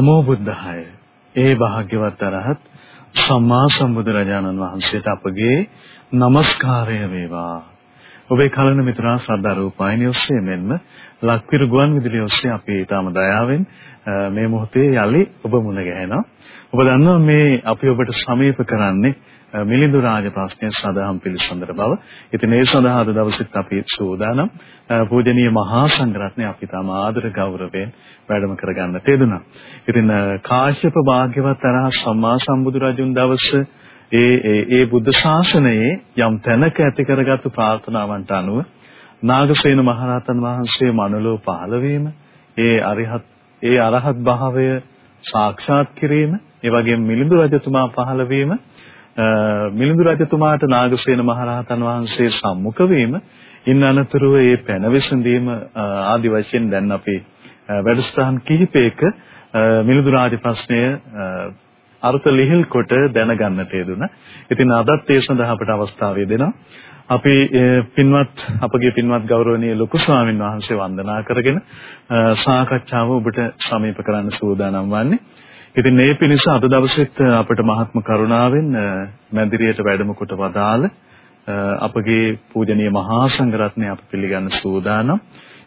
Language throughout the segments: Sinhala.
නමෝ බුද්ධාය. ඒ භාග්‍යවත් අරහත් සම්මා සම්බුදුරජාණන් වහන්සේට අපගේ নমස්කාරය වේවා. ඔබේ කලන මිතුරා ශ්‍රද්ධා රූපాయని ඔස්සේ මෙන්ම ලක්විරු ගුවන් විදුලිය ඔස්සේ අපි ඊටම දයාවෙන් මේ මොහොතේ යලි ඔබ මුණ ගැහෙනවා. ඔබ දන්නවා මේ අපි ඔබට සමීප කරන්නේ මිලිඳු රාජ ප්‍රශ්නය සඳහන් පිළිසඳර බව. ඉතින් ඒ සඳහා අද දවසෙත් අපි සූදානම් පූජනීය මහා සංඝරත්නය අපි තම ආදර ගෞරවයෙන් වැඩම කරගන්න තෙදුණා. ඉතින් කාශ්‍යප භාග්‍යවත් තරහ සම්මා සම්බුදු රජුන් දවස ඒ ඒ ඒ බුද්ධ ශාසනයේ යම් තැනක ඇති කරගත්තු ප්‍රාර්ථනාවන්ට අනුව නාගසේන මහරහතන් වහන්සේ මනලෝ පහළ වීම ඒ අරිහත් ඒ අරහත් භාවය සාක්ෂාත් කිරීම ඒ වගේම මිලිඳු රජතුමා පහළ වීම මිලිඳු රජතුමාට නාගසේන මහරහතන් වහන්සේ සම්මුඛ වීම ඉන් අනතුරුව ඒ පැන විසඳීම ආදි වශයෙන් දැන් අපි වැඩසටහන් කිහිපයක මිලිඳු රාජ ප්‍රශ්නය අර්ථ ලිහිල් කොට දැනගන්නට යෙදුණා. ඉතින් අදත් ඒ සඳහා අපට අවස්ථාව දෙනවා. අපි පින්වත් අපගේ පින්වත් ගෞරවනීය ලොකු ස්වාමින් වහන්සේ වන්දනා කරගෙන සාකච්ඡාව ඔබට සමීප කරන්න සූදානම් වන්නේ. ඉතින් මේ පිණිස අද දවසෙත් අපට මහත්ම කරුණාවෙන් මැදිරියට වැඩම කොට වදාළ අපගේ පූජනීය මහා සංඝරත්නය අප පිළිගන්න සූදානම්.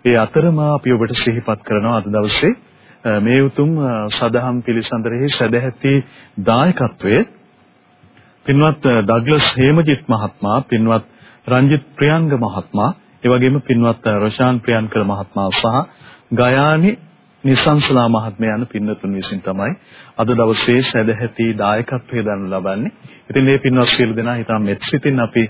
ඒ අතරම අපි ඔබට සිහිපත් කරනවා අද දවසේ මේ උතුම් සදහම් පිළිසඳරෙහි සදැහැති දායකත්වයේ පින්වත් ඩග්ලස් හේමජිත් මහත්මයා, පින්වත් රංජිත් ප්‍රියංග මහත්මයා, ඒ වගේම පින්වත් රොෂාන් ප්‍රියංකර මහත්මයා සහ ගයානි නිසංසලා මහත්මයා යන පින්නතුන් විසින් තමයි අද දවසේ සැදැහැති දායකත්වයේ දරනු ලබන්නේ. ඉතින් මේ පින්වත් සියලු දෙනා හිතා මෙත් සිතින් අපි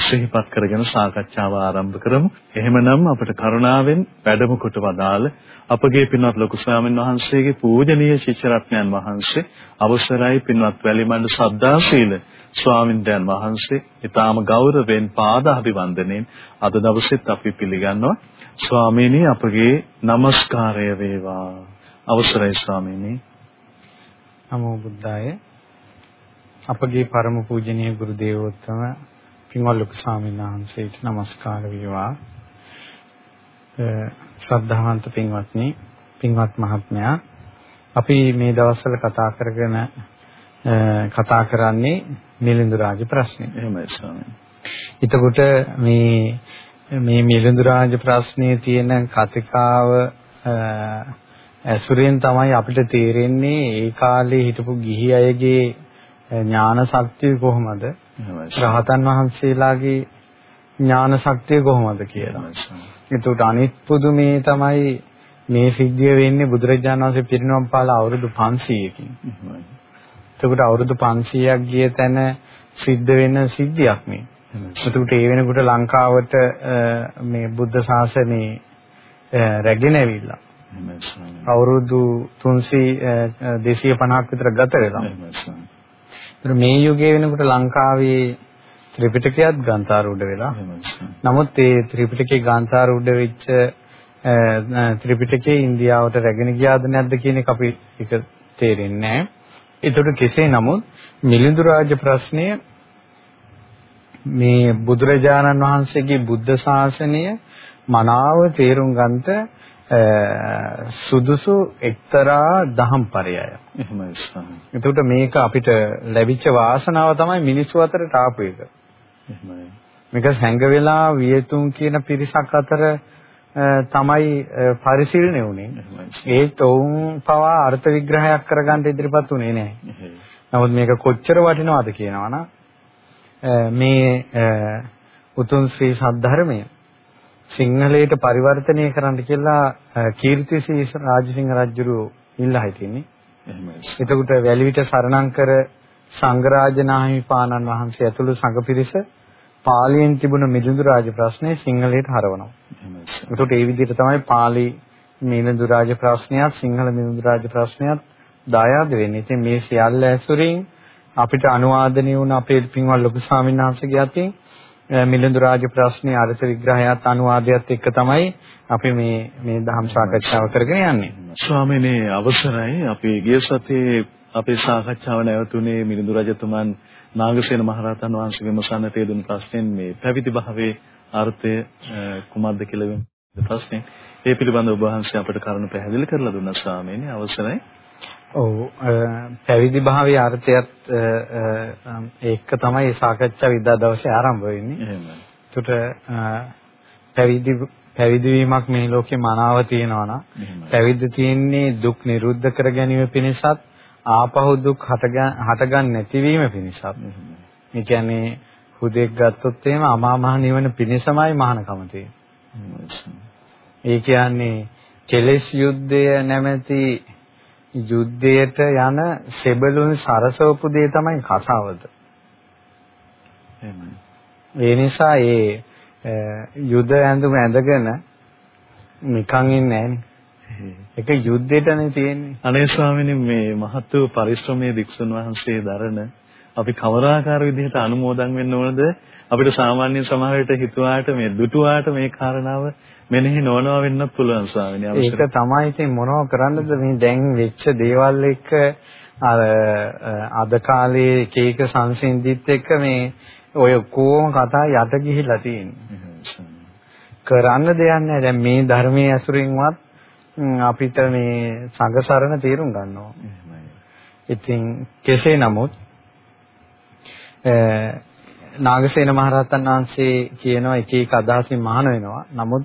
සිහිපත් කරගෙන සාකච්ඡාව ආරම්භ කරමු. එහෙමනම් අපට කරුණාවෙන් වැඩම කොට වදාළ අපගේ පින්වත් ලොකු ස්වාමීන් වහන්සේගේ පූජනීය ශිෂ්‍ය රත්නයන් වහන්සේ අවසරයි පින්වත් වැලිමඬ සද්දාශීල ස්වාමින්දයන් වහන්සේ ඊටාම ගෞරවයෙන් පාද අභිවන්දනෙන් අද දවසෙත් අපි පිළිගන්නවා ස්වාමීනි අපගේ নমස්කාරය වේවා. අවසරයි ස්වාමීනි. නමෝ බුද්දාය අපගේ ಪರම පූජනීය ගුරු දේවෝත්තම පින්වල්ලුක ස්වාමීන් වහන්සේට নমස්කාර වේවා. ශ්‍රද්ධාවන්ත පින්වත්නි පින්වත් මහත්මයා අපි මේ දවස්වල කතා කරගෙන කතා කරන්නේ මිලිඳු රාජ ප්‍රශ්නේ. එහෙමයි ස්වාමීනි. එතකොට මේ මේ මිලිඳු රාජ ප්‍රශ්නේ තියෙන කතිකාව ඇසුරෙන් තමයි අපිට තේරෙන්නේ ඒ කාලේ හිටපු ගිහි අයගේ ඥාන ශක්තිය කොහොමද? රහතන් වහන්සේලාගේ ඥාන ශක්තිය කොහොමද කියලා. එතකොට අනිත් පුදුමේ තමයි මේ සිද්ධිය වෙන්නේ බුදුරජාණන් වහන්සේ පිරිනවම් පාලා අවුරුදු 500කින්. එතකොට අවුරුදු 500ක් ගිය තැන සිද්ධ වෙන සිද්ධියක් මේ. එතකොට ඒ වෙනකොට ලංකාවට මේ බුද්ධ ශාසනේ රැගෙන ඇවිල්ලා. අවුරුදු 300 250ක් විතර ගත වෙලා. ඒතර මේ යුගයේ වෙනකොට ලංකාවේ ත්‍රිපිටකයත් ගාන්ථාරූඪ වෙලා. නමුත් ඒ ත්‍රිපිටකේ ගාන්ථාරූඪ වෙච්ච ත්‍රිපිටකේ ඉන්දියාවට රැගෙන ගියාද නැද්ද කියන එක අපි එක තේරෙන්නේ නැහැ. ඒතකොට කෙසේ නමුත් මිලිඳු රාජ ප්‍රශ්නය මේ බුදුරජාණන් වහන්සේගේ බුද්ධ ශාසනය මනාව තේරුම් ගන්නට සුදුසු එක්තරා දහම්පරයය. එහෙමයි ස්වාමී. එතකොට මේක අපිට ලැබිච්ච වාසනාව තමයි මිනිස්සු අතරට ආපු එක. එහෙමයි. මේක හැංග වෙලා වියතුන් කියන පිරිසක් අතර තමයි පරිශීලනය වුණේ. ඒත් ඔවුන් පවා අර්ථ විග්‍රහයක් කරගන්න ඉදිරිපත් උනේ නැහැ. නමුත් මේක කොච්චර වටිනවද කියනවනම් මේ උතුම් ශ්‍රී සද්ධර්මය සිංහලයට පරිවර්තනය කරන්න කියලා කීර්තිසී රාජසිංහ රජුරු ඉල්ලා හිටින්නේ. එතකොට වැලිවිට සරණංකර සංඝරාජනාහිමි පාණන් වහන්සේ ඇතුළු සංඝ පිරිස පාලියෙන් තිබුණ මිලිඳු රාජ ප්‍රශ්නේ සිංහලයට හරවනවා. එතකොට ඒ විදිහට තමයි පාලි මිලිඳු රාජ ප්‍රශ්නයත් සිංහල මිලිඳු රාජ ප්‍රශ්නයත් දායාද වෙන්නේ. ඉතින් මේ සියල්ල ඇසුරින් අපිට අනුවාදනය වුණ අපේ පින්වත් ලොකු ස්වාමීන් වහන්සේගේ අතින් මිලිඳු රාජ ප්‍රශ්නේ අර්ථ විග්‍රහයත් අනුවාදයත් එක්ක තමයි අපි මේ මේ ධම් සාකච්ඡාව කරගෙන යන්නේ. ස්වාමීනි අවසරයි අපි ගිය සතියේ අපේ සාකච්ඡාව නැවතුනේ මිලිඳු රජතුමන් නාගසේන මහරහතන් වහන්සේ විමසන්නට යෙදුණු ප්‍රශ්නෙන් මේ පැවිදි භාවයේ අර්ථය කුමක්ද කියලා ප්‍රශ්නේ. ඒ පිළිබඳව ඔබ වහන්සේ අපට කරුණු පැහැදිලි කරලා දුන්නා ස්වාමීනි අවසරයි. ඔව් පැවිදි භාවයේ අර්ථයත් ඒක තමයි සාකච්ඡා විද්‍යා දවසේ ආරම්භ වෙන්නේ. එහෙමයි. ඒකට පැවිදි පැවිදි වීමක් මේ ලෝකේ මනාව තියෙනවා නම් පැවිද්ද තියෙන්නේ දුක් නිරුද්ධ කර ගැනීම පිණිසත් ආපහු දුක් හටගන්න නැතිවීම පිණිසත්. ඒ කියන්නේ හුදෙක් ගත්තොත් එහෙම අමා මහ නිවන පිණිසමයි මහානකම තියෙන්නේ. ඒ කියන්නේ කෙලෙස් යුද්ධය නැමැති යුද්ධයට යන සෙබළුන් සරසවපු දේ තමයි කතාවද. ඒ නිසා ඒ යුද ඇඳුම ඇඳගෙන නිකන් ඉන්නේ නැහැ. ඒක යුද්ධයටනේ තියෙන්නේ. අනේ ස්වාමීනි මේ මහත් වූ පරිශ්‍රමයේ වික්ෂුන් වහන්සේ දරන අපි කවරාකාර විදිහට අනුමෝදන් වෙන්න ඕනද? අපිට සාමාන්‍ය සමහර විට හිතුවාට මේ දුටුවාට මේ කාරණාව මෙනෙහි නොවනවා වෙන්නත් පුළුවන් ස්වාමීනි ඒක තමයි ඉතින් මොනව කරන්නද? මේ දැන් වෙච්ච දේවල් එක්ක අර අද කාලේ එක එක සංසිඳිත් එක්ක මේ ඔය කොහොම කතා යට ගිහිලා තියෙන්නේ. කරන්න දෙයක් නැහැ දැන් මේ ධර්මයේ ඇසුරින්වත් අපිට මේ සංගසරණ තේරුම් ගන්නවා. ඉතින් කෙසේ නමුත් නාගසේන මහරහතන් වහන්සේ කියනවා එක එක අදහසින් මහාන වෙනවා. නමුත්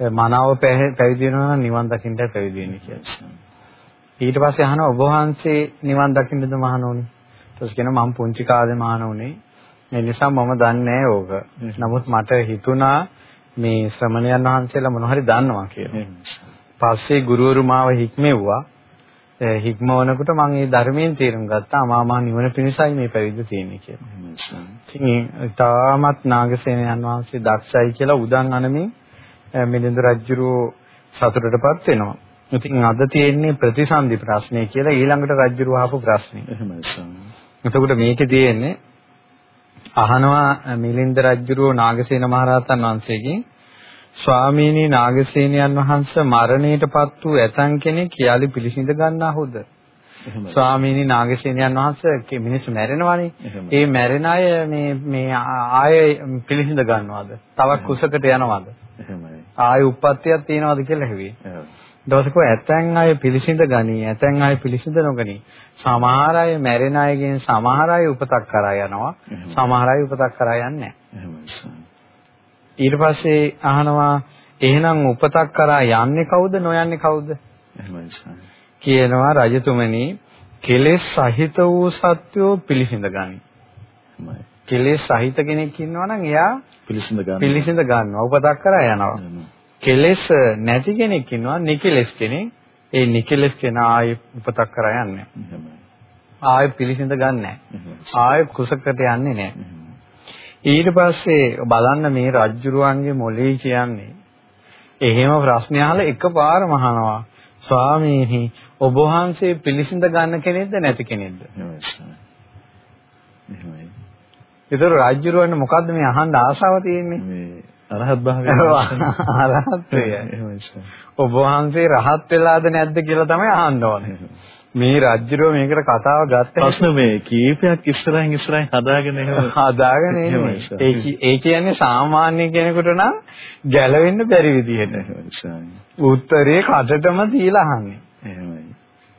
මනාව පැවිදි වෙනවා නම් නිවන් දකින්නට පැවිදි වෙන්නේ කියලා. ඊට පස්සේ අහනවා ඔබ වහන්සේ නිවන් දකින්නද මහාන උනේ? ඊට පස්සේ කියනවා මම පුංචි කාලේ මහාන උනේ. ඒ නිසා මම දන්නේ නැහැ ඕක. නමුත් මට හිතුණා මේ ශ්‍රමණයන් වහන්සේලා මොන හරි දන්නවා කියලා. පස්සේ ගුරුවරු මාව හික්මෙව්වා. හික්මවනකොට මම මේ ධර්මයෙන් තේරුම් ගත්තා අමා මහ නිවන පිණිසයි මේ පැවිද්ද තියෙන්නේ කියලා. ඉතින් තාමත් නාගසේනයන් වහන්සේ දක්ෂයි කියලා උදන් අනමින් මිලිඳු රජුරෝ සතුටටපත් වෙනවා. ඉතින් අද තියෙන්නේ ප්‍රතිසන්දි ප්‍රශ්නය කියලා ඊළඟට රජුරෝ අහපු ප්‍රශ්නේ. එතකොට මේකේ තියෙන්නේ අහනවා මිලින්ද රජුරෝ නාගසේන මහරහතන් වහන්සේගෙන් ස්වාමීනි නාගසේනයන් වහන්සේ මරණයටපත් වූ ඇතන් කෙනෙක් යාලි පිළිසිඳ ගන්නාහොද? ස්වාමීනි නාගසේනයන් වහන්සේ මිනිස්සු මැරෙනවානේ. ඒ මැරෙන අය මේ මේ ආය පිළිසිඳ ගන්නවද? තවත් කුසකට යනවද? ආය උප්පත්තියක් තියනවද කියලා හෙවි. දවසක ඇතැන් අය පිළිසිඳ ගනී ඇතැන් අය පිළිසිඳ නොගනී සමහර අය මැරෙන අයගෙන් සමහර අය උපතක් කරා යනවා සමහර අය උපතක් කරා යන්නේ නැහැ ඊට පස්සේ අහනවා එහෙනම් උපතක් කරා යන්නේ කවුද නොයන්නේ කවුද? කියනවා රජතුමනි කෙලෙස් සහිත වූ සත්වෝ පිළිසිඳ ගනි. කෙලෙස් සහිත කෙනෙක් ඉන්නවා නම් එයා පිළිසිඳ ගන්නවා. පිළිසිඳ ගන්නවා. උපතක් කරා යනවා. කෙලෙස් නැති කෙනෙක් ඉන්නවා නිකලෙස් කෙනෙක්. ඒ නිකලෙස් කෙනා ආයේ උපතක් කරා යන්නේ. ආයේ පිළිසිඳ ගන්නෑ. ආයේ කුසකට යන්නේ නැහැ. ඊට පස්සේ බලන්න මේ රජ්ජුරුවන්ගේ මොලේ කියන්නේ. එහෙම ප්‍රශ්න අහලා එකපාරම අහනවා ස්වාමීනි ඔබ වහන්සේ පිළිසිඳ ගන්න කෙනෙක්ද නැති කෙනෙක්ද? එහෙමයි. ඒතර රජ්ජුරුවන්ට මොකද්ද මේ අහන්න ආසාව තියෙන්නේ? මේ අරහත් භාවය අරහත්ය ඔබ වහන්සේ රහත් වෙලාද නැද්ද කියලා තමයි අහන්න ඕනේ මේ රජ්ජුරුව මේකට කතාව ගත්තා. ප්‍රශ්න මේ කීපයක් ඉස්සරහින් ඉස්සරහින් හදාගෙන එහෙම හදාගෙන එන්නේ. ඒ කියන්නේ සාමාන්‍ය කෙනෙකුට නම් ගැලවෙන්න බැරි විදිහට. උත්තරේ කටටම තියලා අහන්නේ. එහෙමයි.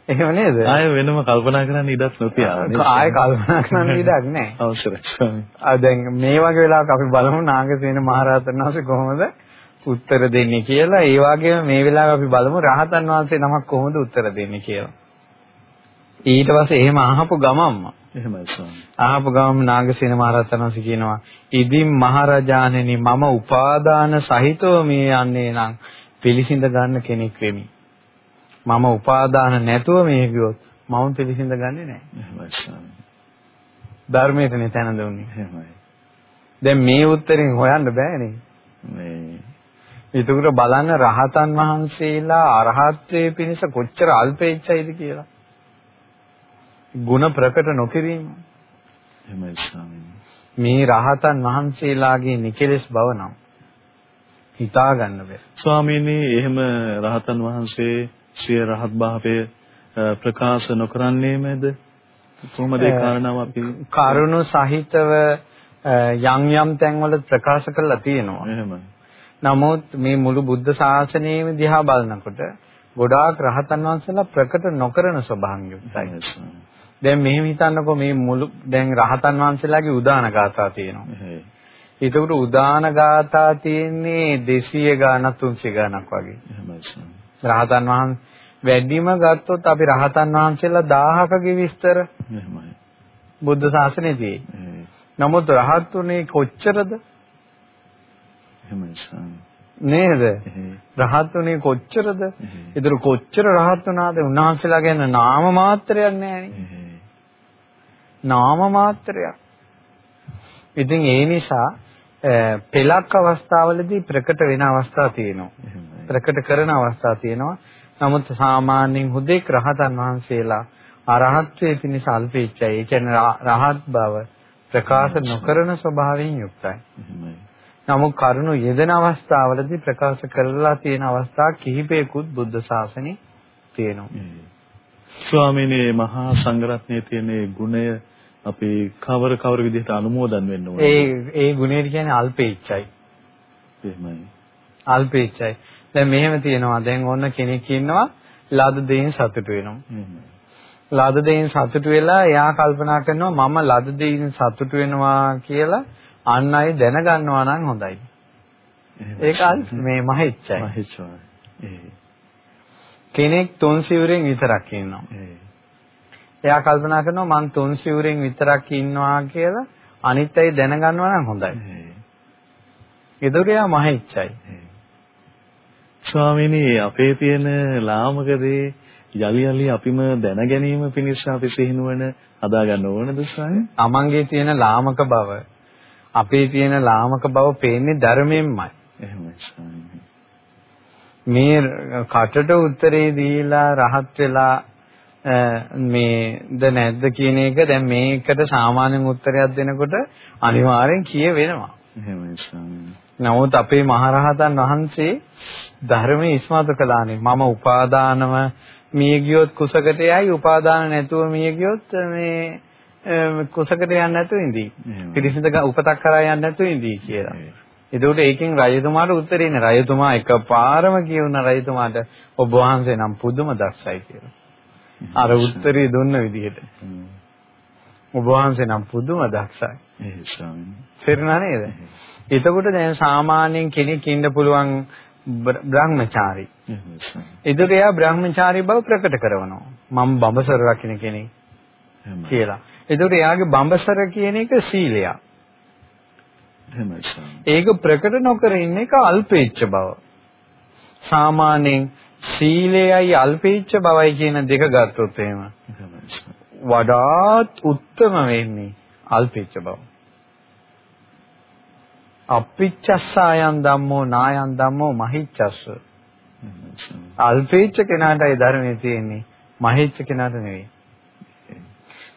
එහෙම නේද? ආය වෙනම කල්පනා කරන්න ඉඩක් නොතියාව. ආය කල්පනා කරන්න ඉඩක් නැහැ. අවශ්‍යයි. ආ දැන් මේ වගේ වෙලාවක අපි බලමු නාගසේන මහරහතන් වහන්සේ කොහොමද උත්තර දෙන්නේ කියලා. ඒ වගේම මේ වෙලාවේ අපි බලමු රහතන් වහන්සේ නමක් කොහොමද උත්තර දෙන්නේ කියලා. ඊට පස්සේ එහෙම අහපු ගමම්ම එහෙමයි ස්වාමී. අහපු ගමම් නාගසේන මහරහතන් වහන්සේ කියනවා ඉදින් මහරජාණෙනි මම උපාදාන සහිතව මේ යන්නේ නම් පිළිසිඳ ගන්න කෙනෙක් වෙමි. මම උපාදාන නැතුව මේ ගියොත් මම පිළිසිඳ ගන්නෙ නැහැ. එහෙමයි ස්වාමී. ධර්මයටනේ තැන දුන්නේ. එහෙමයි. දැන් මේ උත්තරෙන් හොයන්න බෑනේ. මේ ඒකට බලන්න රහතන් වහන්සේලා අරහත්ත්වයේ පිණිස කොච්චර අල්පෙච්චයිද කියලා. ಗುಣ ප්‍රකට නොකිරීම. එහෙමයි ස්වාමීනි. මේ රහතන් වහන්සේලාගේ නිකලස් බව නම් හිතා ගන්න බැහැ. ස්වාමීනි එහෙම රහතන් වහන්සේ සිය රහත් භාවය ප්‍රකාශ නොකරන්නේමද? කොහොමද ඒ කාරණාව අපි කරුණු සහිතව යම් යම් තැන්වල ප්‍රකාශ කරලා තියෙනවා. එහෙමයි. නමුත් මේ මුළු බුද්ධ ශාසනයේම දිහා බලනකොට ගොඩාක් රහතන් වහන්සේලා ප්‍රකට නොකරන ස්වභාවයෙන් යුක්තයි. දැන් මෙහෙම හිතන්නකෝ මේ මුළු දැන් රහතන් වහන්සේලාගේ උදාන ගාථා තියෙනවා. ඒකට උදාන ගාථා තියෙන්නේ 200 ගානක් 300 ගානක් වගේ. රහතන් වහන්සේ වැඩිම ගත්තොත් අපි රහතන් වහන්සේලා 1000කගේ විස්තර බුද්ධ ශාසනයේදී. නමුත් රහත් උනේ කොච්චරද? නේද? රහත් උනේ කොච්චරද? ඒතර කොච්චර රහත් වුණාද? උන්වහන්සේලා ගැන නාම මාත්‍රයක් නැහැ නාම මාත්‍රයක්. ඉතින් ඒ නිසා පෙලක් අවස්ථාවලදී ප්‍රකට වෙන අවස්ථා තියෙනවා. ප්‍රකට කරන අවස්ථා තියෙනවා. නමුත් සාමාන්‍යයෙන් හුදෙක් රහතන් වහන්සේලා අරහත්ත්වයේ පිණිස අල්පේච්ඡයි. ඒ කියන්නේ රහත් බව ප්‍රකාශ නොකරන ස්වභාවයෙන් යුක්තයි. නමුත් කරුණු යෙදෙන අවස්ථාවලදී ප්‍රකාශ කරලා තියෙන අවස්ථා කිහිපයකුත් බුද්ධ ශාසනයේ තියෙනවා. ස්වාමීනි මහා සංඝරත්නයේ තියෙන ගුණය අපි කවර කවර විදිහට අනුමෝදන් වෙන්න ඕනේ? ඒ ඒ ගුණය කියන්නේ අල්පේච්ඡයි. එහෙමයි. අල්පේච්ඡයි. දැන් මෙහෙම තියෙනවා. දැන් ඔන්න කෙනෙක් ඉන්නවා ලද දෙයින් සතුටු වෙනවා. ලද දෙයින් සතුටු වෙලා එයා කල්පනා කරනවා මම ලද දෙයින් සතුටු වෙනවා කියලා අන් අය දැනගන්නවා නම් හොඳයි. ඒක මේ මහිච්චයි. මහිච්චයි. කෙනෙක් තුන් සිවුරෙන් විතරක් ඉන්නවා. එයා කල්පනා කරනවා මං තුන් සිවුරෙන් විතරක් ඉන්නවා කියලා අනිත් අය දැනගන්නවා නම් හොඳයි. ඒතකොට එයා මහිච්චයි. ස්වාමීනි අපේ තියෙන ලාමක දේ යලි යලි අපිම දැන ගැනීම පිණිස අපි සිහිනුවන හදා ගන්න ඕනද ස්වාමී? අමංගේ තියෙන ලාමක බව අපේ තියෙන ලාමක බව පේන්නේ ධර්මයෙන්මයි. එහෙමයි මේ කටට උත්තරේ දීලා රහත් වෙලා මේද නැද්ද කියන එක දැන් මේකට සාමාන්‍ය උත්තරයක් දෙනකොට අනිවාර්යෙන් කිය වෙනවා. නමුත් අපේ මහරහතන් වහන්සේ ධර්මයේ ඉස්මතු කළානේ. මම උපාදානම මිය ගියොත් කුසකට යයි උපාදාන නැතුව මිය ගියොත් මේ කුසකට යන්නේ නැතුව ඉඳී. පිරිසිඳ උපතක් කරා යන්නේ නැතුව ඉඳී කියලා. එතකොට ඒකෙන් රජතුමාට උත්තරේ නෑ. රජතුමා එකපාරම කියුණා රජතුමාට ඔබ වහන්සේ නම් පුදුම දක්ෂයි කියලා. අර උත්තරේ දුන්න විදිහට. ඔබ වහන්සේ නම් පුදුම දක්ෂයි. ඒ ස්වාමීනි. නේද? එතකොට දැන් සාමාන්‍යයෙන් කෙනෙක් ඉන්න පුළුවන් බ්‍රහ්මචාරී. එතකොට එයා බ්‍රහ්මචාරී බව ප්‍රකට කරනවා. මම බඹසර රකින්න කෙනෙක්. කියලා. එතකොට එයාගේ බඹසර කියන එක සීලයක්. ඒක ප්‍රකට නොකර ඉන්න එක අල්පේච්ඡ බව. සාමාන්‍යයෙන් සීලයයි අල්පේච්ඡ බවයි කියන දෙක ගත්තොත් එහෙම වඩාත් උත්තම වෙන්නේ අල්පේච්ඡ බව. අපිච්චස්සායන් ධම්මෝ නායන් ධම්මෝ මහිච්චස්ස. අල්පේච්ඡ කෙනාටයි ධර්මයේ තියෙන්නේ මහිච්ඡ කෙනාට නෙවෙයි.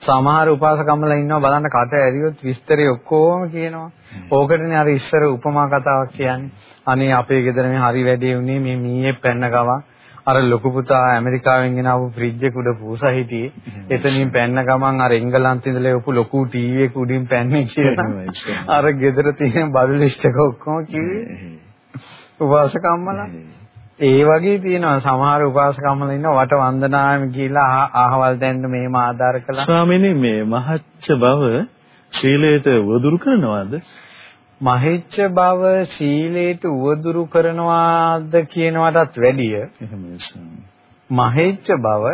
සමහර උපාසකම්මලා ඉන්නවා බලන්න කට ඇරියොත් විස්තරي ඔක්කොම කියනවා. ඕකටනේ අර ඉස්සර උපමා කතාවක් කියන්නේ. අනේ අපේ ගෙදර මේ හරි වැඩේ වුණේ මේ මීයේ පැන්න ගමන් අර ලොකු පුතා ඇමරිකාවෙන් ගෙනාවු ෆ්‍රිජ් එක උඩ පූසා හිටියේ. එතනින් පැන්න ගමන් අර එංගලන්තේ ඉඳලා එපු ලොකු ටීවී එක උඩින් පැන්නේ කියලා. අර ගෙදර තියෙන බඩු ලිස්ට් එක ඔක්කොම කිව්වේ. උපාසකම්මලා ඒ වගේ තියෙනවා සමහර උපාසකම්මල ඉන්න වට වන්දනාවෙම ගිහිලා අහවල් දැන්න මේම ආධාර කළා. ස්වාමීනි මේ මහච්ච බව ශීලයට උවදුරු කරනවද? මහච්ච බව ශීලයට උවදුරු කරනවාද කියනවටත් වැඩිය. මහච්ච බව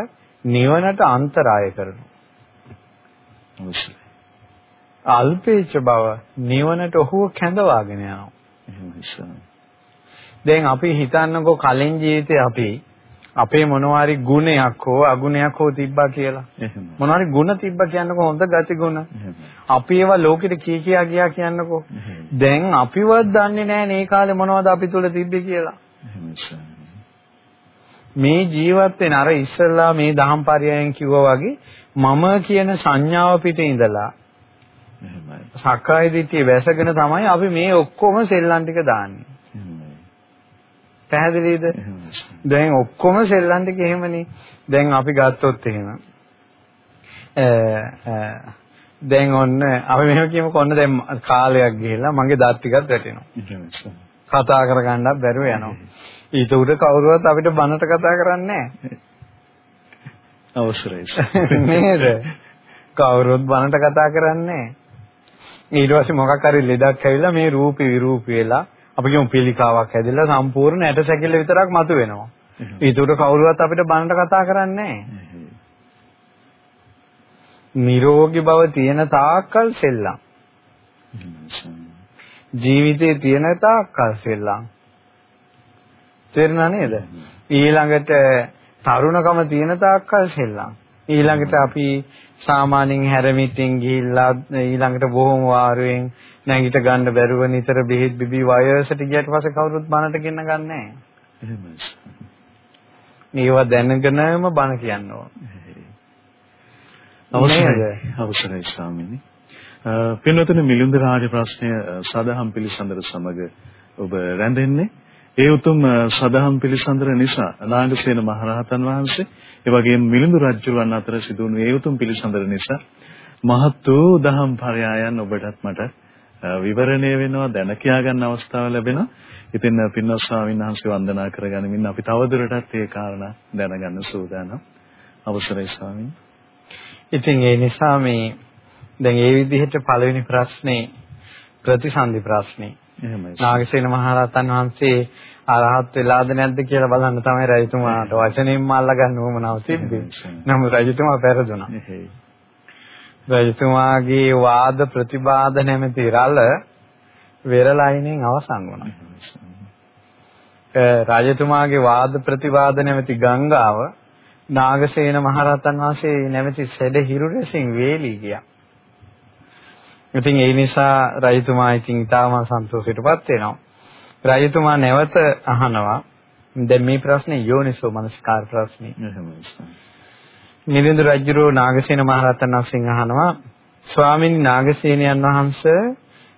නිවනට අන්තරාය කරනවා. අල්පේච්ච බව නිවනට ඔහුව කැඳවාගෙන යනවා. දැන් අපි හිතන්නකෝ කලින් ජීවිතේ අපි අපේ මොනවාරි ගුණයක් හෝ අගුණයක් හෝ තිබ්බා කියලා. මොනවාරි ගුණ තිබ්බා කියන්නකෝ හොඳ ගති ගුණ. අපි ඒවා ලෝකෙට කී කියා ගියා කියන්නකෝ. දැන් අපිවත් දන්නේ නැහැ මේ කාලේ මොනවද අපි තුල තිබ්බේ කියලා. මේ ජීවත් වෙන අර ඉස්සල්ලා මේ දහම් පරයයන් කිව්වා වගේ මම කියන සංඥාව පිට ඉඳලා සක්කාය දිට්ඨිය වැසගෙන තමයි අපි මේ ඔක්කොම සෙල්ලම් ටික දාන්නේ. පැහැදිලිද? දැන් ඔක්කොම සෙල්ලම් ටික එහෙමනේ. දැන් අපි ගත්තොත් එහෙම. දැන් ඔන්න අපි මෙහෙම කියමුකෝ ඔන්න දැන් කාලයක් ගිහිල්ලා මගේ දත් ටිකත් වැටෙනවා. කතා කරගන්නත් බැරුව යනවා. ඊට උඩ කවුරුවත් අපිට බනට කතා කරන්නේ නැහැ. අවසරයි. නේද? කවුරුත් බනට කතා කරන්නේ ඊට පස්සේ මොකක් හරි ලෙඩක් ඇවිල්ලා මේ රූපී විරූපී වෙලා අපි කියමු පිළිකාවක් හැදිලා සම්පූර්ණ ඇට සැකිල්ල විතරක් මතු වෙනවා. ඊට උඩ කවුරුවත් අපිට බනට කතා කරන්නේ. නිරෝගී බව තියෙන තාක්කල් සෙල්ලම්. ජීවිතේ තියෙන තාක්කල් සෙල්ලම්. තේරුණා නේද? ඊළඟට තරුණකම තියෙන තාක්කල් සෙල්ලම්. ඊළඟට අපි සාමාන්‍යයෙන් හැරමිටින් ගිහිල්ලා ඊළඟට බොහොම වාරුවෙන් නැගිට ගන්න බැරුව නිතර බෙහෙත් බිබී වයසට ගියට පස්සේ කවුරුත් බනට ගෙන්න ගන්නෑ. එහෙමයි. මේවා දැනගෙනම බන කියන්න ඕන. අවසරයි අවසරයි ස්වාමීනි. පින්වතුනි මිලින්ද රාජ ප්‍රශ්නය සදහම් පිළිසඳර සමග ඔබ රැඳෙන්නේ ඒ උතුම් සදහම් පිළිසඳර නිසා නාගසේන මහරහතන් වහන්සේ ඒ වගේම මිලිඳු රජුන් අතර සිදුවුණු ඒ උතුම් පිළිසඳර නිසා මහත් වූ දහම් පරයයන් ඔබටත් මට විවරණය වෙනවා දැන කියා ගන්න අවස්ථාව ලැබෙනවා. ඉතින් පින්වත් ස්වාමීන් වහන්සේ වන්දනා කරගනිමින් අපි තවදුරටත් ඒ කාරණා දැනගන්න සූදානම්. අවසරයි ස්වාමීන්. ඉතින් ඒ නිසා මේ දැන් ඒ විදිහට පළවෙනි ප්‍රශ්නේ ප්‍රතිසන්දි ප්‍රශ්නේ එහෙමයි. නාගසේන මහරහතන් වහන්සේ අරහත් වෙලාද නැද්ද කියලා බලන්න තමයි රජතුමාට වචනෙන්ම අල්ලගන්න උවමනාව තිබ්බේ. නමුත් රජතුමා පෙරදුනා. රජතුමාගේ වාද ප්‍රතිවාද නැමැති රළ වෙරළයිනෙන් අවසන් වුණා. රජතුමාගේ වාද ප්‍රතිවාද නැමැති ගංගාව නාගසේන මහරහතන් වහන්සේ නැමැති සැඩ හිරු රසින් වේලී ගියා. ඉතින් ඒ නිසා රජතුමා ඉතින් ඊටම සන්තෝෂයටපත් වෙනවා. රජතුමා නැවත අහනවා දැන් මේ ප්‍රශ්නේ යෝනිසෝ මනස්කාර ප්‍රශ්නේ. මිලිඳු රජුරෝ නාගසේන මහරහතන් වහන්සේගෙන් අහනවා ස්වාමීන් නාගසේනයන් වහන්සේ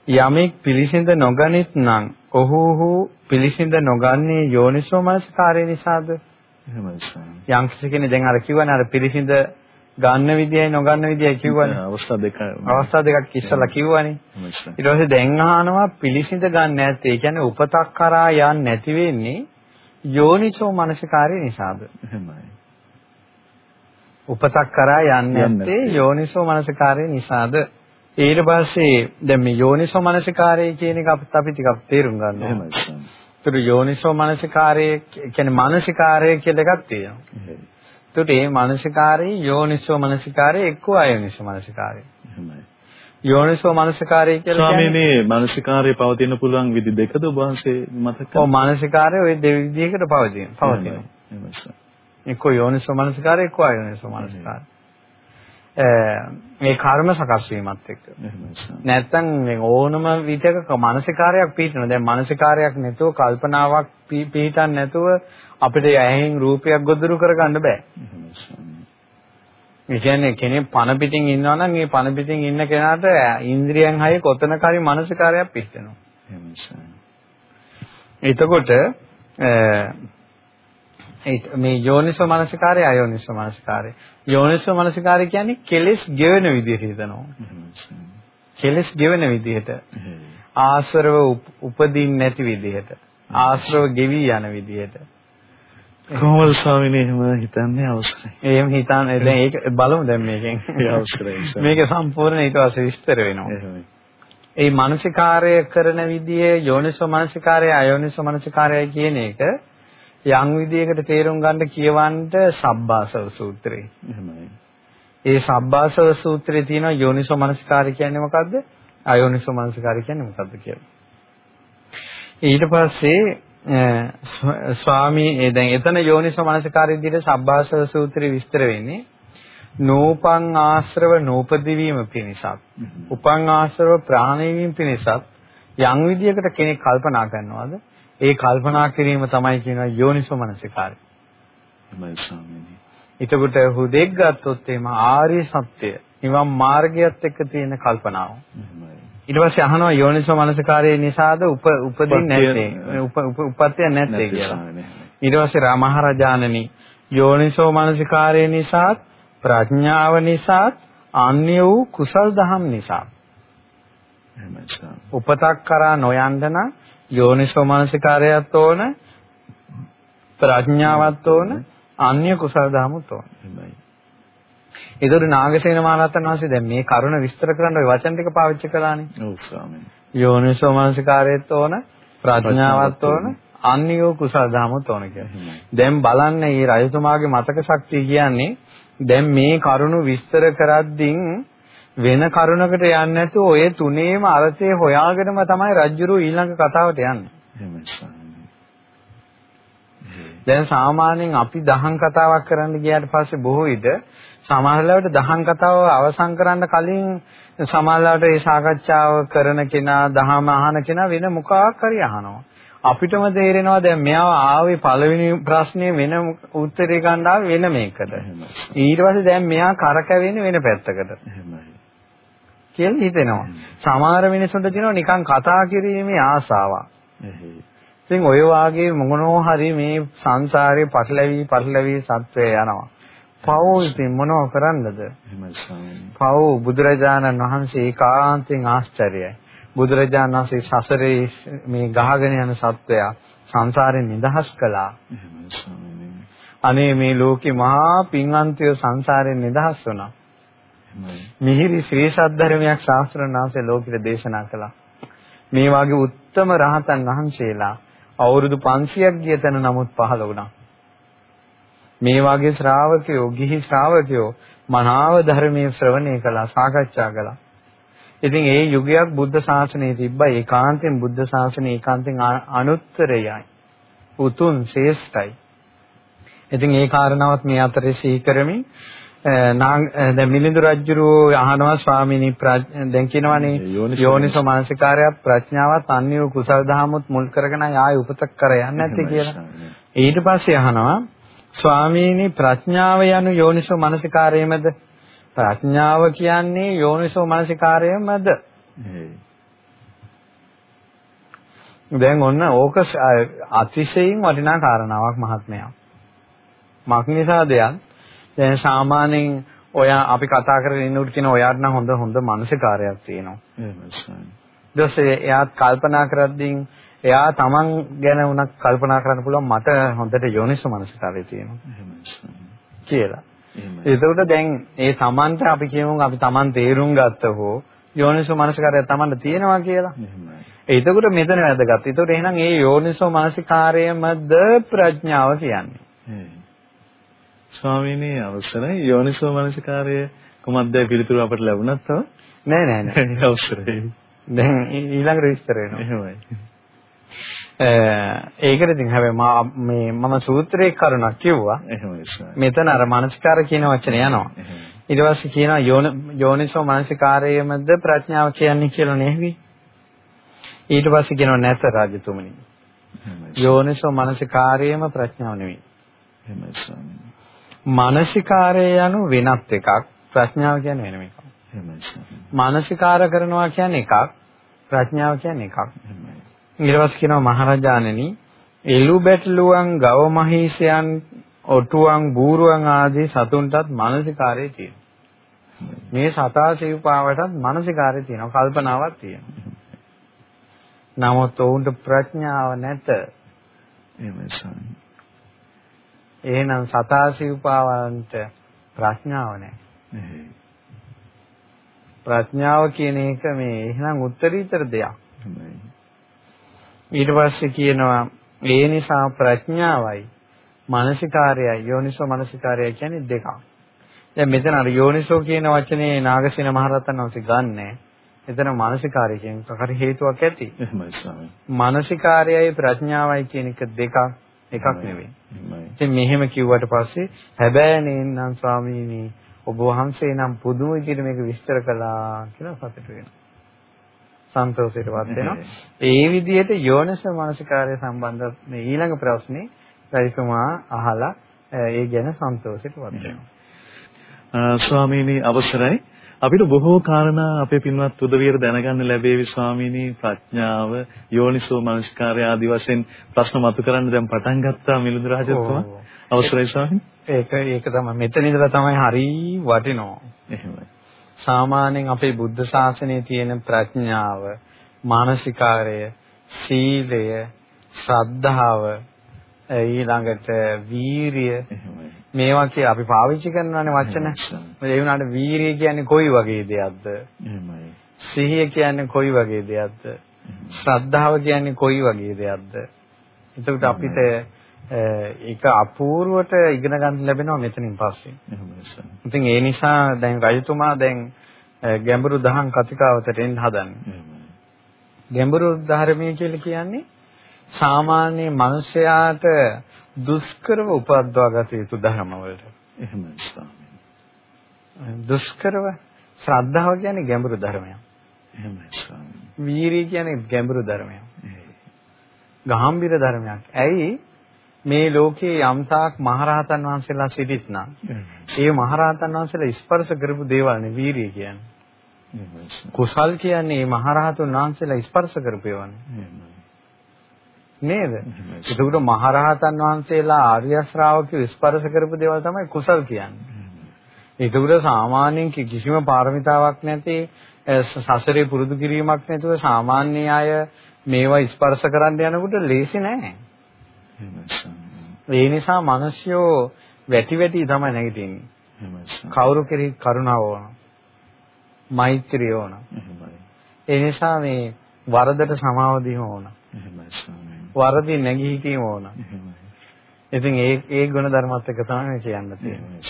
යමෙක් පිළිසිඳ නොගනිත් නම් ඔහු ඔහු පිළිසිඳ නොගන්නේ යෝනිසෝ මනස්කාරය නිසාද? එහෙමයි ස්වාමී. යම් කෙනෙක් දැන් අර කියවනේ අර පිළිසිඳ ගන්න විදියයි නොගන්න විදියයි කිව්වනේ. අවස්ථා දෙක. අවස්ථා දෙකක් ඉස්සලා කිව්වනේ. ඊට පස්සේ දැන් අහනවා පිළිසිඳ ගන්න නැත්තේ. ඒ කියන්නේ උපතක් කරා යන්නේ නැති වෙන්නේ යෝනිසෝ මනසිකාරය නිසාද? එහෙමයි. උපතක් කරා යන්නේ නැත්තේ යෝනිසෝ මනසිකාරය නිසාද? ඊට පස්සේ දැන් මේ යෝනිසෝ මනසිකාරය කියන එක අපිට අපි ටිකක් තේරුම් ගන්න ඕනේ. එහෙමයි. ඒතර යෝනිසෝ මනසිකාරය කියන්නේ මානසිකාරය කියලා එකක් තියෙනවා. එතකොට මේ මානසිකාරයේ යෝනිසෝ මානසිකාරයේ එක්ක අයෝනිසෝ මානසිකාරය. එහෙමයි. යෝනිසෝ මානසිකාරය කියලා කියන්නේ ස්වාමීනි මානසිකාරය පවතින පුළුවන් විදි දෙකද ඔබ වහන්සේ මතක ඔව් මානසිකාරය ওই දෙවිදිහකට පවතින. පවතින. එහෙමයි. එක්ක යෝනිසෝ මානසිකාරය එක්ක අයෝනිසෝ මානසිකාරය. මේ කර්ම සකස් වීමත් එක්ක. නැත්තම් ඕනම විදිහක මානසිකාරයක් පිටිනවා. දැන් මානසිකාරයක් නැතුව කල්පනාවක් පිටින් නැතුව අපිට ඇහෙන් රූපයක් ගොදුරු කරගන්න බෑ. ඒ කියන්නේ කෙනෙක් පණ පිටින් ඉන්නවා නම් ඒ පණ පිටින් ඉන්න කෙනාට ඉන්ද්‍රියන් හයේ කොතනක හරි මානසිකාරයක් පිටිනවා. එතකොට මේ යෝනිසෝ මනසිකාරය අයෝනිසෝ මනසිකාරය. යෝනිසෝ මනසිකාරය කියන්නේ කෙලෙස් ගෙවෙන විදිහට හිතනවා. කෙලෙස් ගෙවෙන විදිහට. ආශ්‍රව උපදින්න නැති විදිහට. ආශ්‍රව ගෙවි යන විදිහට. කොහොමද ස්වාමීනි එහෙම හිතන්නේ අවශ්‍යයි. එහෙම හිතන්නේ දැන් ඒක බලමු දැන් මේකෙන්. ඒ අවශ්‍යයි. මේක සම්පූර්ණ ඊට පස්සේ විස්තර වෙනවා. එහෙමයි. ඒ මානසිකාර්ය කරන විදිය යෝනිසෝ මානසිකාර්ය අයෝනිසෝ මානසිකාර්යයි කියන එක යම් විදියකට තේරුම් ගන්න කියවන්න සබ්බාසව සූත්‍රය. එහෙමයි. ඒ සබ්බාසව සූත්‍රයේ තියෙන යෝනිසෝ මනසිකාරය කියන්නේ මොකද්ද? අයෝනිසෝ මනසිකාරය කියන්නේ මොකද්ද කියලා. ඊට පස්සේ ස්වාමී දැන් එතන යෝනිසෝ මනසිකාරය විදිහට සබ්බාසව සූත්‍රය විස්තර වෙන්නේ නූපං ආශ්‍රව නූපදිවීම පිණිසත් උපං ආශ්‍රව ප්‍රාණය වීම පිණිසත් යම් විදියකට කෙනෙක් කල්පනා කරනවාද ඒ කල්පනා කිරීම තමයි කියනවා යෝනිසෝ මනසිකාරය. එහෙමයි ස්වාමීනි. එතකොට හුදෙක් ගත්තොත් එම ආර්ය සත්‍ය නිවන් මාර්ගයත් එක්ක තියෙන කල්පනාව. ඊට පස්සේ අහනවා යෝනිසෝ මනසිකාරයේ නිසාද උප උපදින්නේ නැත්තේ උප උපත්ය නැත්තේ කියලා. ඊට පස්සේ රාමහරජාණනි යෝනිසෝ මනසිකාරයේ නිසාත් ප්‍රඥාව නිසාත් අන්‍ය වූ කුසල් දහම් නිසා උපතක් කරා නොයන්න නම් යෝනිසෝ මනසිකාරයත් ඕන ප්‍රඥාවත් ඕන අන්‍ය කුසල දහමුත් ඕන. ඒතර නාගසේන මහරහතන් වහන්සේ දැන් මේ කරුණ විස්තර කරන්න ওই වචන ටික පාවිච්චි කළානේ. ඔව් ස්වාමීනි. යෝනිසෝ මනසිකාරයත් ඕන ප්‍රඥාවත් ඕන අන්‍යෝ කුසල දහමුත් ඕන කියලා. දැන් බලන්න මේ රජතුමාගේ මතක ශක්තිය කියන්නේ දැන් මේ කරුණු විස්තර කරද්දී වෙන කරුණකට යන්නේ නැතුව ඔය තුනේම අර්ථය හොයාගෙනම තමයි රජ්ජුරු ඊළඟ කතාවට යන්නේ. දැන් සාමාන්‍යයෙන් අපි දහම් කතාවක් කරන්න ගියාට පස්සේ බොහෝ විට සමහරවිට දහම් කතාව අවසන් කරන්න කලින් සමහරවිට ඒ සාකච්ඡාව කරන කෙනා දහම අහන කෙනා වෙන මොකක් හරි අහනවා. අපිටම තේරෙනවා දැන් මෙයාව ආවේ පළවෙනි ප්‍රශ්නේ වෙන උත්තරේ ගන්න වෙන මේකට. ඊට පස්සේ දැන් මෙයා කරකැවෙන්නේ වෙන පැත්තකට. කියලා හිතෙනවා. සමහර මිනිස්සුන්ට තියෙනවා නිකන් කතා කිරීමේ ආසාවක්. ඉතින් ඔය වාගේ මොනෝ හරි මේ සංසාරේ පටලැවි පටලැවි සත්වය යනවා. පව් ඉතින් මොනව කරන්නද? පව් බුදුරජාණන් වහන්සේ ඒකාන්තයෙන් ආශ්චර්යයි. බුදුරජාණන් වහන්සේ සසරේ මේ ගහගෙන යන සත්වයා සංසාරයෙන් නිදහස් කළා. අනේ මේ ලෝකේ මහා පින්වන්තයෝ සංසාරයෙන් නිදහස් වුණා. මිහිරි ශ්‍රී සද්ධර්මයක් ශාස්ත්‍රනාංශේ ලෝකෙට දේශනා කළා. මේ වාගේ උත්තම රහතන් වහන්සේලා අවුරුදු 500ක් ගිය තැන නමුත් පහළ වුණා. මේ වාගේ ශ්‍රාවකයෝ, ගිහි ශ්‍රාවකයෝ මනාව ධර්මයේ ශ්‍රවණය කළා, සාකච්ඡා කළා. ඉතින් ඒ යුගයක් බුද්ධ ශාසනයේ තිබ්බා. ඒකාන්තයෙන් බුද්ධ ශාසනය ඒකාන්තයෙන් අනුත්තරයයි. උතුම් ශ්‍රේෂ්ඨයි. ඉතින් ඒ කාරණාවත් මේ අතරේ සිහි කරමින් දැන් මිලිඳු රජුරෝ අහනවා ස්වාමීනි දැන් කියනවානේ යෝනිසෝ මානසිකාරය ප්‍රඥාවත් අන්‍ය කුසල් දහමුත් මුල් කරගෙන ආයේ උපතක් කර යන්නේ නැත්තේ කියලා. ඊට පස්සේ අහනවා ස්වාමීනි ප්‍රඥාව යනු යෝනිසෝ මානසිකාරයමද? ප්‍රඥාව කියන්නේ යෝනිසෝ මානසිකාරයමද? දැන් ඔන්න ඕක අතිශයින් වටිනා කාරණාවක් මහත්මයා. මක් නිසාද යන් දැන් සාමාන්‍යයෙන් ඔය අපි කතා කරගෙන ඉන්නකොට කියන ඔයාට නම් හොඳ හොඳ මානසිකාරයක් තියෙනවා. ඊට එයාත් කල්පනා කරද්දී එයා Taman ගැන උනත් කල්පනා කරන්න පුළුවන් මට හොඳට යෝනිස මානසිකාරය තියෙනවා. කියලා. එතකොට දැන් ඒ Tamanට අපි කියමු අපි Taman තේරුම් ගත්ත හෝ යෝනිසෝ මනසිකාරය තමන්ට තියෙනවා කියලා. එතකොට මෙතන වැදගත්. එතකොට එහෙනම් ඒ යෝනිසෝ මනසිකාරයමද ප්‍රඥාව කියන්නේ. ස්වාමීනි අවසරයි. යෝනිසෝ මනසිකාරය කොහොමද පිළිතුරු අපට ලැබුණත් තව? නෑ නෑ නෑ. අවසරයි. දැන් ඊළඟට විස්තර වෙනවා. එහෙමයි. ඒකට ඉතින් හැබැයි මේ මම සූත්‍රයේ කරුණක් කිව්වා. එහෙමයි මෙතන අර මනසිකාර කියන වචනේ යනවා. ඊට පස්සේ කියනවා යෝනිසෝ මනසිකාරයමද ප්‍රඥාව කියන්නේ කියලා නෙවෙයි ඊට පස්සේ කියනවා නැත රාජතුමනි. යෝනිසෝ මනසිකාරයම ප්‍රඥාව නෙවෙයි. එහෙමයි ස්වාමීනි මානසිකාරය යනු වෙනත් එකක් ප්‍රඥාව කියන්නේ වෙනම එකක්. මානසිකාර කරනවා කියන්නේ එකක් ප්‍රඥාව කියන්නේ එකක්. ඊට පස්සේ කියනවා මහරජාණෙනි එළු බැටළුවන් ගව මහීසයන් ඔටුවන් බූරුවන් ආදී සතුන්ටත් මානසිකාරය තියෙනවා. මේ සතා සිව්පාවටත් මානසිකාරය තියෙනවා කල්පනාවක් තියෙනවා. නමුත් ඔවුන්ට ප්‍රඥාව නැත. එහෙමයි එහෙනම් සතා සිව්පාවන්ට ප්‍රඥාව නැහැ. ප්‍රඥාව කියන එක මේ එහෙනම් උත්තරීතර දෙයක්. ඊට පස්සේ කියනවා ඒ නිසා ප්‍රඥාවයි මානසිකාරයයි යෝනිසෝ මානසිකාරයයි කියන්නේ දෙකක්. දැන් මෙතන අර යෝනිසෝ කියන වචනේ නාගසේන මහරහතන් වහන්සේ ගන්නෑ. එතන මානසිකාරය කියන කකරි හේතුවක් ඇති. එහෙමයි ස්වාමී. මානසිකාරයයි ප්‍රඥාවයි කියන එක දෙකක් එකක් නෙවෙයි. ඉතින් මෙහෙම කිව්වට පස්සේ හැබැයි නේනම් ස්වාමීනි ඔබ වහන්සේ නම් පුදුම විදිහට මේක විස්තර කළා කියලා සතුට වෙනවා. සන්තෝෂයටපත් වෙනවා. ඒ විදිහට යෝනිස මානසිකාරය සම්බන්ධ මේ ඊළඟ ප්‍රශ්නේ රජතුමා අහලා ඒ ගැන සන්තෝෂයටපත් වෙනවා. ස්වාමීනි අවසරයි අපිට බොහෝ කාරණා අපේ පින්වත් උදවියර දැනගන්න ලැබේවි ස්වාමීනි. ප්‍රඥාව යෝනිසෝ මනස්කාරය ආදි වශයෙන් ප්‍රශ්න මතු කරන්න දැන් පටන් ගත්තා මිලිඳු රාජතුමා අවසරයි ස්වාමීනි. ඒක ඒක තමයි. මෙතන ඉඳලා තමයි හරි වටිනවා. එහෙමයි. සාමාන්‍යයෙන් අපේ බුද්ධ ශාසනයේ තියෙන ප්‍රඥාව, මානසිකාරය, සීලය, ශ්‍රද්ධාව, ඊළඟට වීරිය මේවා කිය අපි පාවිච්චි කරනවානේ වචන. ඒ වුණාට වීරිය කියන්නේ කොයි වගේ දෙයක්ද? එහෙමයි. සිහිය කියන්නේ කොයි වගේ දෙයක්ද? ශ්‍රද්ධාව කියන්නේ කොයි වගේ දෙයක්ද? එතකොට අපිට ඒක අපූර්වට ඉගෙන ගන්න ලැබෙනවා මෙතනින් පස්සේ. ඉතින් ඒ නිසා දැන් රජතුමා දැන් ගැඹුරු දහම් කතිකාවතට එන්න හදන්නේ. ගැඹුරු ධර්මයේ කියලා කියන්නේ සාමාන්‍ය මිනිසයාට දුෂ්කරව උපද්දවා ගත යුතු ධර්ම වලට. එහෙමයි ස්වාමීනි. දුෂ්කරව ශ්‍රද්ධාව කියන්නේ ගැඹුරු ධර්මයක්. එහෙමයි ස්වාමීනි. වීරිය කියන්නේ ගැඹුරු ධර්මයක්. ගාම්භීර ධර්මයක්. ඇයි මේ ලෝකයේ යම්තාක් මහරහතන් වහන්සේලා සිටිත් නම් ඒ මහරහතන් වහන්සේලා ස්පර්ශ කරපු දේවල් නේ වීරිය කියන්නේ. කුසල් කියන්නේ මේ මහරහතුන් වහන්සේලා ස්පර්ශ කරපු ඒවානේ. නේද? ඒකට මහරහතන් වහන්සේලා ආර්ය ශ්‍රාවකයෝ ස්පර්ශ කරපු දේවල් තමයි කුසල් කියන්නේ. ඒකට සාමාන්‍යයෙන් කිසිම පාරමිතාවක් නැති සසරේ පුරුදු කිරීමක් නැතුව සාමාන්‍ය අය මේවා ස්පර්ශ කරන්න යනකොට ලේසි නෑ. ඒ නිසා මිනිස්සුયો වැටි වැටි තමයි නැගිටින්නේ. කවුරු කෙරෙහි කරුණාව ඕන. මෛත්‍රිය ඕන. ඒ නිසා මේ වරදට සමාව දීම ඕන. වරදී නැගී හිටීම ඕන. ඉතින් ඒ ඒ ගුණ ධර්මات එක තමයි කියන්න තියෙන්නේ.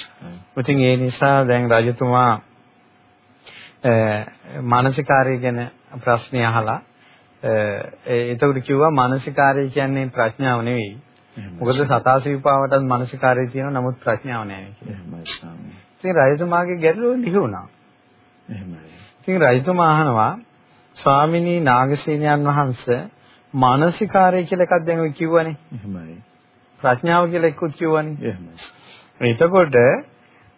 ඉතින් ඒ නිසා දැන් රජතුමා මානසිකාරය ගැන ප්‍රශ්නේ අහලා එතකොට කිව්වා මානසිකාරය කියන්නේ ප්‍රඥාව නෙවෙයි. මොකද සතාසීපාවටත් මානසිකාරය තියෙනවා නමුත් ප්‍රඥාව නැහැ කියලා. ඉතින් රජතුමාගේ ගැටලුව ලිහුණා. එහෙමයි. ඉතින් රජතුමා අහනවා ස්වාමිනී නාගසේනයන් වහන්සේ මානසිකාරය කියලා එකක් දැන් ඔය කිව්වනේ. එහෙමයි. ප්‍රඥාව කියලා එක්කුත් කිව්වනේ. එහෙමයි. එතකොට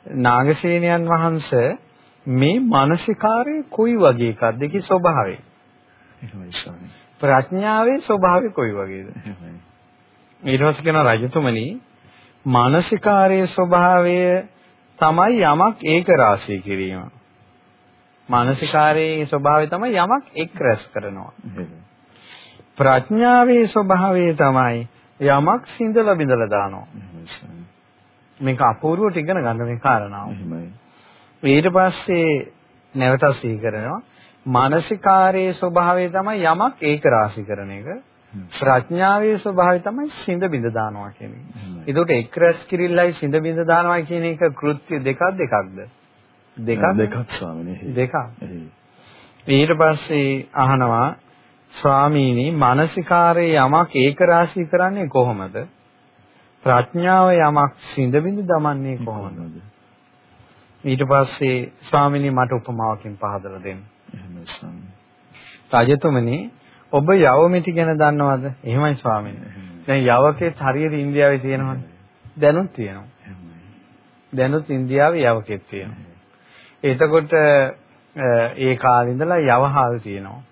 නාගසේනයන් වහන්සේ මේ මානසිකාරය කොයි වගේ එකක්ද ඒකේ ස්වභාවය? ප්‍රඥාවේ ස්වභාවය කොයි වගේද? ඊට පස්සේ කියන රජතුමනි මානසිකාරයේ ස්වභාවය තමයි යමක් ඒක රාශී කිරීම. මානසිකාරයේ ස්වභාවය තමයි යමක් එක් රැස් කරනවා. ප්‍රඥාවේ ස්වභාවය තමයි යමක් සිඳලා බිඳලා දානවා. මේක අපූර්වට ඉගෙන ගන්න මේ කාරණාව. ඊට පස්සේ නැවත සිහි කරනවා මානසිකාරයේ ස්වභාවය තමයි යමක් ඒක රාශී කරන එක. ප්‍රඥාවේ ස්වභාවය තමයි සිඳ බිඳ දානවා කියන එක. ඒකට එක් රැස් කිරිල්ලයි සිඳ බිඳ දානවා කියන එක කෘත්‍ය දෙකක් දෙකක්ද? දෙකක් දෙකක් ස්වාමිනේ. දෙකක්. ඊට පස්සේ අහනවා ස්වාමීනි මානසිකාරයේ යමක් ඒක රාශී කරන්නේ කොහොමද? ප්‍රඥාව යමක් සිඳ බිඳ දමන්නේ කොහොමද? ඊට පස්සේ ස්වාමීනි මට උපමාවකින් පහදලා දෙන්න. රජතුමනි ඔබ යවමිටි ගැන දන්නවද? එහෙමයි ස්වාමීනි. දැන් යවකෙත් හරියට ඉන්දියාවේ තියෙනවනේ. දැනුත් තියෙනවා. දැනුත් ඉන්දියාවේ යවකෙත් තියෙනවා. එතකොට ඒ කාලේ ඉඳලා යවහල් තියෙනවා.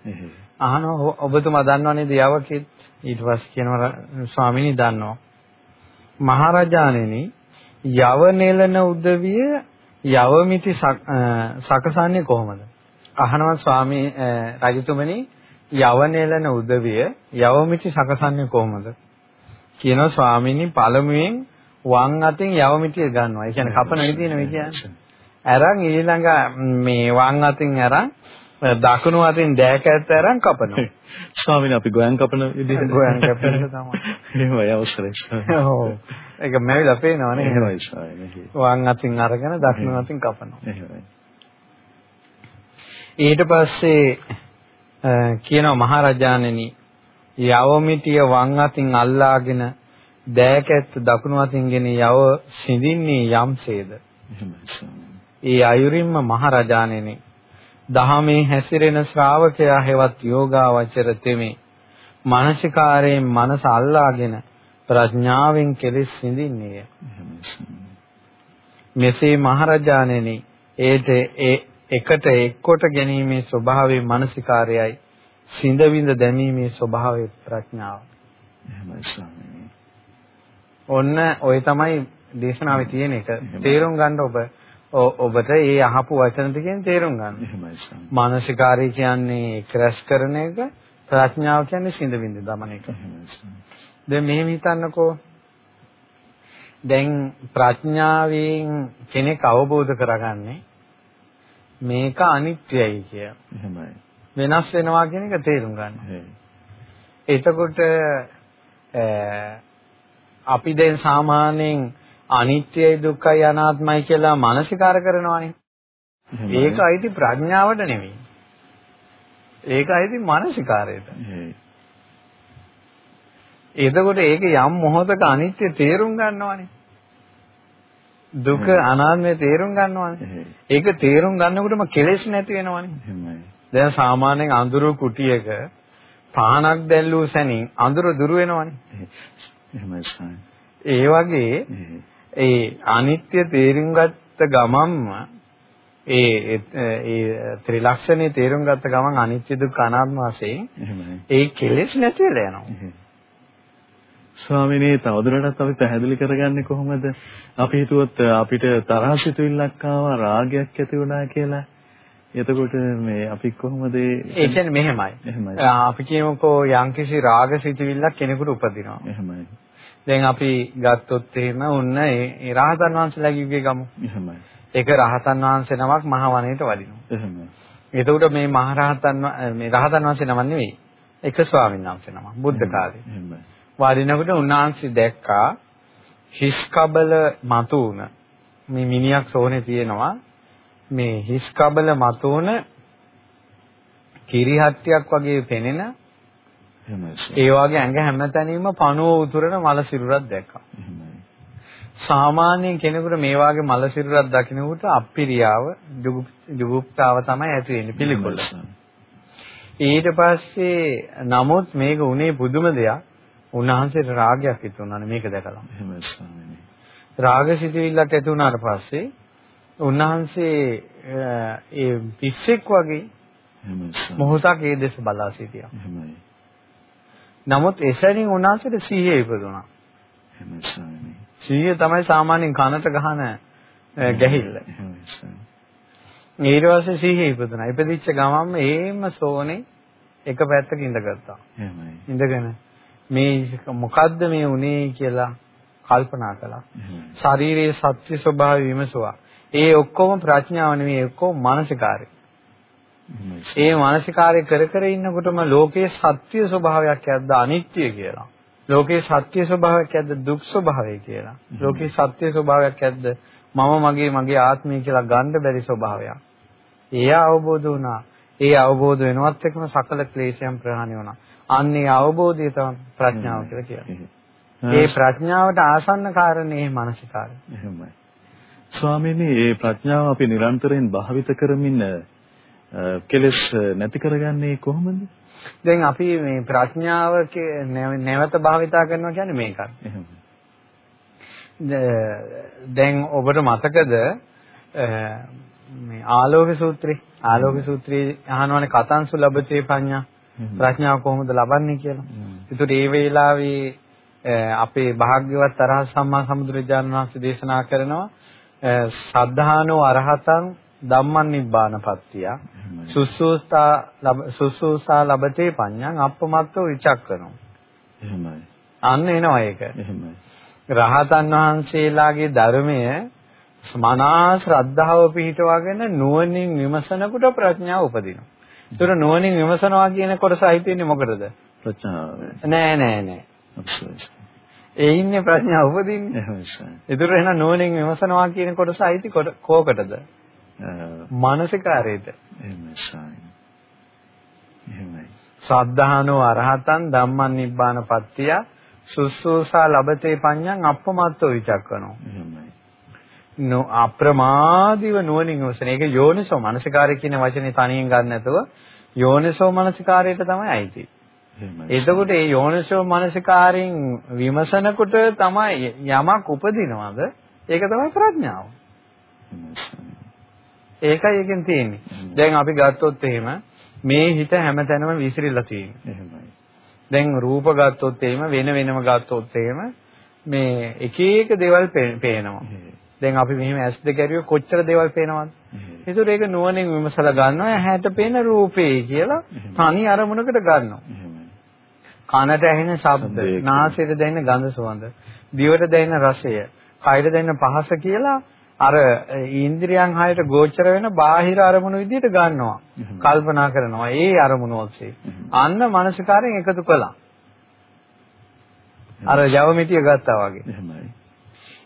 අහනවා ඔබතුමා දන්නව නේද යවකෙත්? ඊට පස්සේ කියනවා ස්වාමීනි දන්නවා. මහරජාණෙනි යව නෙලන උදවිය යවමිටි සකසන්නේ කොහොමද? අහනවා ස්වාමී රජතුමනි යවනෙලන උදවිය යවමිටි සකසන්නේ කොහොමද? කියනවා ස්වාමීනි පළමුවෙන් වම් අතින් යවමිටිය ගන්නවා. ඒ කියන්නේ කපන විදිය නෙවෙයි කියන්නේ. අරන් ඊළඟ මේ වම් අතින් අරන් දකුණු අතින් දෑකැත්ත අරන් කපනවා. ස්වාමීනි අපි ගෝයන් කපන විදිහට ගෝයන් කපන තමයි. එහෙමයි අවශ්‍යයි. ඔව්. ඒක මැවිලා පේනවනේ. එහෙමයි ස්වාමීනි. වම් අතින් අරගෙන දකුණු අතින් කපනවා. එහෙමයි. ඊට පස්සේ කියනවා මහරජාණෙනි යවමිටිය වම් අතින් අල්ලාගෙන දෑකැත්ත දකුණු අතින්ගෙන යව සිඳින්නේ යම්සේද ඒ අයුරින්ම මහරජාණෙනි දහමේ හැසිරෙන ශ්‍රාවකයා හෙවත් යෝගාවචර තෙමේ මානසිකාරයෙන් මනස අල්ලාගෙන ප්‍රඥාවෙන් කෙලෙස් සිඳින්නේය මෙසේ මහරජාණෙනි ඒට ඒ එකට එක්කොට ගැනීමේ ස්වභාවයේ මානසිකාරයයි සිඳ විඳ දැමීමේ ස්වභාවයේ ප්‍රඥාව. එහෙමයි ස්වාමීනි. ඔන්න ඔය තමයි දේශනාවේ තියෙන එක. තේරුම් ගන්න ඔබ ඔබට ඒ අහපු වචන ටිකෙන් තේරුම් ගන්න. එහෙමයි සම්. මානසිකාරය කියන්නේ ක්‍රැෂ් කරන එක, ප්‍රඥාව කියන්නේ සිඳ විඳ දමන එක. දැන් මෙහෙම හිතන්නකෝ. දැන් ප්‍රඥාවෙන් කෙනෙක් අවබෝධ කරගන්නේ මේක අනිත්‍යයි කිය. එහෙමයි. වෙනස් වෙනවා කියන එක තේරුම් ගන්න. එතකොට අපි දැන් සාමාන්‍යයෙන් අනිත්‍යයි දුක්ඛයි අනාත්මයි කියලා මානසිකාර කරනවානේ. ඒක අයිති ප්‍රඥාවට නෙමෙයි. ඒක අයිති මානසිකාරයට. එතකොට ඒක යම් මොහොතක අනිත්‍ය තේරුම් ගන්නවානේ. දුක අනාත්මය තේරුම් ගන්නවානේ. ඒක තේරුම් ගන්නකොටම කෙලෙස් නැති වෙනවානේ. දැන් සාමාන්‍යයෙන් අඳුරු කුටියක පානක් දැල්ලූ සැනින් අඳුර දුර වෙනවනේ. එහෙමයි ඒ වගේ ඒ අනිත්‍ය තේරුම් ගත්ත ගමන්ම ඒ ඒ ත්‍රිලක්ෂණේ තේරුම් ගත්ත ගමන් අනිත්‍ය දුක්ඛ අනාත්ම වශයෙන් ඒ කෙලෙස් නැති වෙලා යනවා. ස්වාමිනේ තවදුරටත් අපි පැහැදිලි කරගන්නේ කොහොමද? අපි හිතුවොත් අපිට තරහසිතුවිල්ලක් ආවා රාගයක් ඇති වුණා කියලා. එතකොට මේ අපි කොහොමද ඒ කියන්නේ මෙහෙමයි. අපි කියමුකෝ යම්කිසි රාගසිතුවිල්ලක් කෙනෙකුට උපදිනවා. එහෙමයි. දැන් අපි ගත්තොත් එහෙම උන්න ඒ රහතන් වහන්සේලා කිව්වේ ගමු. එහෙමයි. ඒක රහතන් වහන්සේ නමක් මහ වනයේට වදිනවා. එහෙමයි. එතකොට මේ මහ රහතන් මේ රහතන් වහන්සේ නම නෙවෙයි. එක ස්වාමීන් වහන්සේ නමක් බුද්ධ කාලේ. එහෙමයි. වදිනකොට උන්වහන්සේ දැක්කා හිස් කබල මතුන මේ මිනියක් සෝනේ තියෙනවා මේ හිස් කබල මතුන කිරිහට්ටියක් වගේ පෙනෙන ඒ වගේ ඇඟ හැමතැනීම පණුව උතුරන මල සිරුරක් දැක්කා. සාමාන්‍යයෙන් කෙනෙකුට මේ වාගේ මල සිරුරක් දකිනකොට අප්පිරියාව ජුගුප්තාව තමයි ඇති වෙන්නේ පිළිකුල. ඊට පස්සේ නමුත් මේක උනේ පුදුම දෙයක්. උන්වහන්සේට රාගයක් ඇති වුණානේ මේක දැකලා. එහෙමයි ස්වාමීනි. රාගසිතවිල්ලක් ඇති වුණාට පස්සේ උන්වහන්සේ ඒ පිස්සෙක් වගේ මොහොතක් ඒ දෙස බලා සිටියා. එහෙමයි. නමුත් එසැනින් උන්වහන්සේට සිහිය ස්වාමීනි. සිහිය තමයි සාමාන්‍යයෙන් කනට ගහන ගැහිල්ල. ඊට පස්සේ සිහිය ඉපදුණා. ඉපදිච්ච ගමන්ම ඒම සෝනේ එක පැත්තක ඉඳගත්තා. ඉඳගෙන මේ මොකද්ද මේ උනේ කියලා කල්පනා කළා. ශරීරයේ සත්‍ය ස්වභාවය විමසුවා. ඒ ඔක්කොම ප්‍රඥාව නෙවෙයි ඔක්කොම මානසිකාරය. ඒ මානසිකාරය කර කර ඉන්නකොටම ලෝකයේ සත්‍ය ස්වභාවයක් යද්ද අනිත්‍ය කියලා. ලෝකයේ සත්‍ය ස්වභාවයක් යද්ද දුක් ස්වභාවය කියලා. ලෝකයේ සත්‍ය ස්වභාවයක් යද්ද මම මගේ මගේ ආත්මය කියලා ගන්න බැරි ස්වභාවයක්. ඒ අවබෝධ වුණා. ඒ අවබෝධ වෙනවත් එක්කම සකල ක්ලේශයන් ප්‍රහාණය වුණා. අන්නේ අවබෝධය තමයි ප්‍රඥාව කියලා කියන්නේ. ඒ ප්‍රඥාවට ආසන්න කාරණේ මානසිකාරය. එහෙමයි. ස්වාමීනි මේ ප්‍රඥාව අපි නිරන්තරයෙන් භාවිත කරමින් කෙලස් නැති කරගන්නේ කොහොමද? දැන් අපි මේ ප්‍රඥාව නැවත භාවිතා කරනවා කියන්නේ මේකයි. දැන් ඔබට මතකද මේ ආලෝක සූත්‍රේ ආලෝක සූත්‍රයේ අහනවනේ කතංසු ලබතේ පඤ්ඤා ප්‍රඥාව කොහොමද ලබන්නේ කියලා. ඒතකොට ඒ වෙලාවේ අපේ භාග්‍යවත් තරහ සම්මා සම්බුදුරජාණන් වහන්සේ දේශනා කරනවා සද්ධානෝ අරහතං ධම්මං නිබ්බානපත්තිය සුසුස්තා සුසුසා ලබතේ පඤ්ඤං අප්පමත්තෝ විචක්කනෝ එහෙමයි අන්න එනවා ඒක එහෙමයි රහතන් වහන්සේලාගේ ධර්මය මනා ශ්‍රද්ධාව පිහිටවාගෙන නුවණින් විමසනකොට ප්‍රඥාව උපදිනවා. ඒතර නුවණින් විමසනවා කියන කොටස හිතෙන්නේ මොකටද? ප්‍රඥාව. නෑ නෑ නෑ. ඒ ඉන්නේ ප්‍රඥාව උපදින්නේ. එහෙමයි. ඒතර එහෙනම් නුවණින් විමසනවා කියන කොටස අයිති කෝකටද? මානසිකාරයේද? එහෙමයි. සද්ධානෝ අරහතං ධම්මං නිබ්බාන පත්තිය සුස්සෝසා ලබතේ පඤ්ඤං අප්පමත්තෝ විචක්කනෝ. එහෙමයි. නෝ අප්‍රමාදීව නුවණින් විමසන. ඒක යෝනිසෝ මනසිකාරය කියන වචනේ තනියෙන් ගන්න නැතුව යෝනිසෝ මනසිකාරයට තමයි අයිති. එතකොට මේ යෝනිසෝ මනසිකාරයෙන් විමසනකොට තමයි යමක් උපදිනවද? ඒක තමයි ප්‍රඥාව. ඒකයි එකෙන් තියෙන්නේ. දැන් අපි ගත්තොත් එහෙම මේ හිත හැමතැනම විසිරිලා තියෙනවා. දැන් රූප ගත්තොත් එහෙම වෙන වෙනම ගත්තොත් එහෙම මේ එක එක දේවල් පේනවා. දැන් අපි මෙහෙම ඇස් දෙක ඇරියෝ කොච්චර දේවල් පේනවද? ඒසොර ඒක නුවණින් විමසලා ගන්නවා ඇහැට පේන රූපේ කියලා තනි අරමුණකට ගන්නවා. කනට ඇහෙන ශබ්ද, නාසයට දැනෙන ගඳ සුවඳ, දිවට දැනෙන රසය, කයට දැනෙන පහස කියලා අර ඉන්ද්‍රියන් හයට ගෝචර වෙන බාහිර අරමුණු විදිහට ගන්නවා. කල්පනා කරනවා. ඒ අරමුණු ඔස්සේ. අන්න මානසිකාරයෙන් එකතු කළා. අර ජවමිටිය ගත්තා වගේ. එහෙමයි.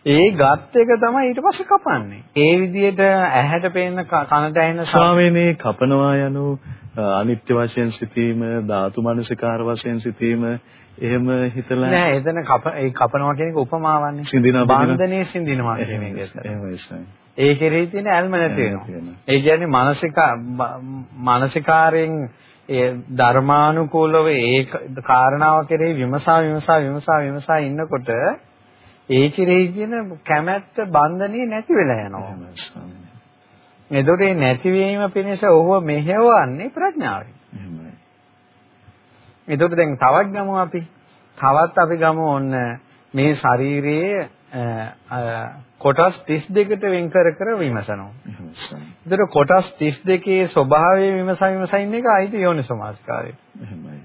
ඒ ගත් එක තමයි ඊට පස්සේ කපන්නේ. ඒ විදිහට ඇහැට පේන කනට ඇහෙන ස්වාමීනි කපනවා යනු අනිත්‍ය වශයෙන් සිටීම ධාතු මනසිකාර වශයෙන් සිටීම එහෙම හිතලා නෑ එතන කප ඒ කපනවා කියන එක උපමාවන්නේ. සිඳිනවා බන්ධනේ සිඳිනවා කියන එක. එහෙමයි. ඒ කෙරෙහි තියෙන ඇල්ම නැති වෙනවා. ඒ කියන්නේ මානසික මානසිකාරයෙන් ඒ ධර්මානුකූලව ඒ කාරණාව කෙරෙහි විමසා විමසා විමසා විමසා ඉන්නකොට ඒ කෙරෙහි කියන කැමැත්ත බන්ධනිය නැති වෙලා යනවා. එතකොට මේ නැතිවීම පිණිස ඔහුව මෙහෙවන්නේ ප්‍රඥාවෙන්. එතකොට දැන් තවත් ගමු අපි. තවත් අපි ගමු ඔන්න මේ ශරීරයේ කොටස් 32කට වෙන් කර කර විමසනවා. එතකොට කොටස් 32කේ ස්වභාවය විමසා විමසා ඉන්න එක අයිති යෝනිසෝමාස්කාරය. එහෙමයි.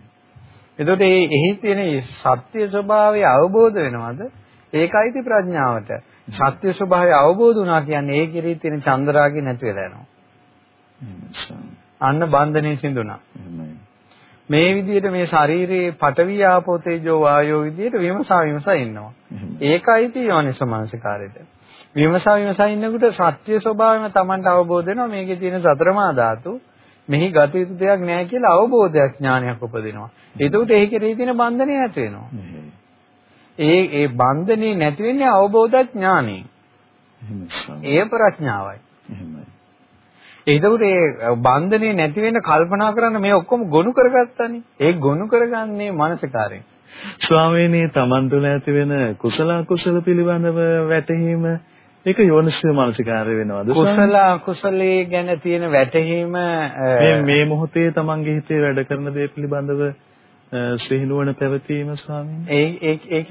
එතකොට මේ එහි තියෙන සත්‍ය ස්වභාවය අවබෝධ වෙනවද? ඒකයිති ප්‍රඥාවට. සත්‍ය ස්වභාවය අවබෝධ වුණා කියන්නේ ඒ කෙරෙහි තියෙන චන්දරාගය නැති වෙලා යනවා. අන්න බන්ධනේ සිඳුණා. මේ විදිහට මේ ශරීරයේ පඨවි ආපෝ තේජෝ වායෝ විදිහට විමසා විමසා ඉන්නවා. ඒකයිති යෝනිසමනසිකාරයට. විමසා විමසා ඉන්නකොට සත්‍ය ස්වභාවයම Tamanට අවබෝධ වෙනවා මේකේ තියෙන සතරමා ධාතු මෙහි ගත යුතු දෙයක් නැහැ කියලා අවබෝධයක් ඥානයක් උපදිනවා. එතකොට එහි කෙරෙහි තියෙන බන්ධනේ නැති වෙනවා. ඒ ඒ බන්ධනේ නැති වෙන්නේ අවබෝධ ඥානෙ. ඒ ප්‍රඥාවයි. එතකොට ඒ බන්ධනේ නැති වෙන්න කල්පනා කරන්න මේ ඔක්කොම ගොනු කරගත්තානේ. ඒ ගොනු කරගන්නේ මානසිකාරයෙන්. ස්වාමීනි තමන් තුළ ඇති වෙන කුසල අකුසල පිළිබඳව වැටහීම ඒක යෝනිසෝ මානසිකාරය වෙනවද? කුසල අකුසලයේ ගැන තියෙන වැටහීම මේ මේ මොහොතේ තමන්ගේ හිතේ වැඩ කරන දේ පිළිබඳව සිහිනුවන පැවතීම ස්වාමීනි. ඒ ඒ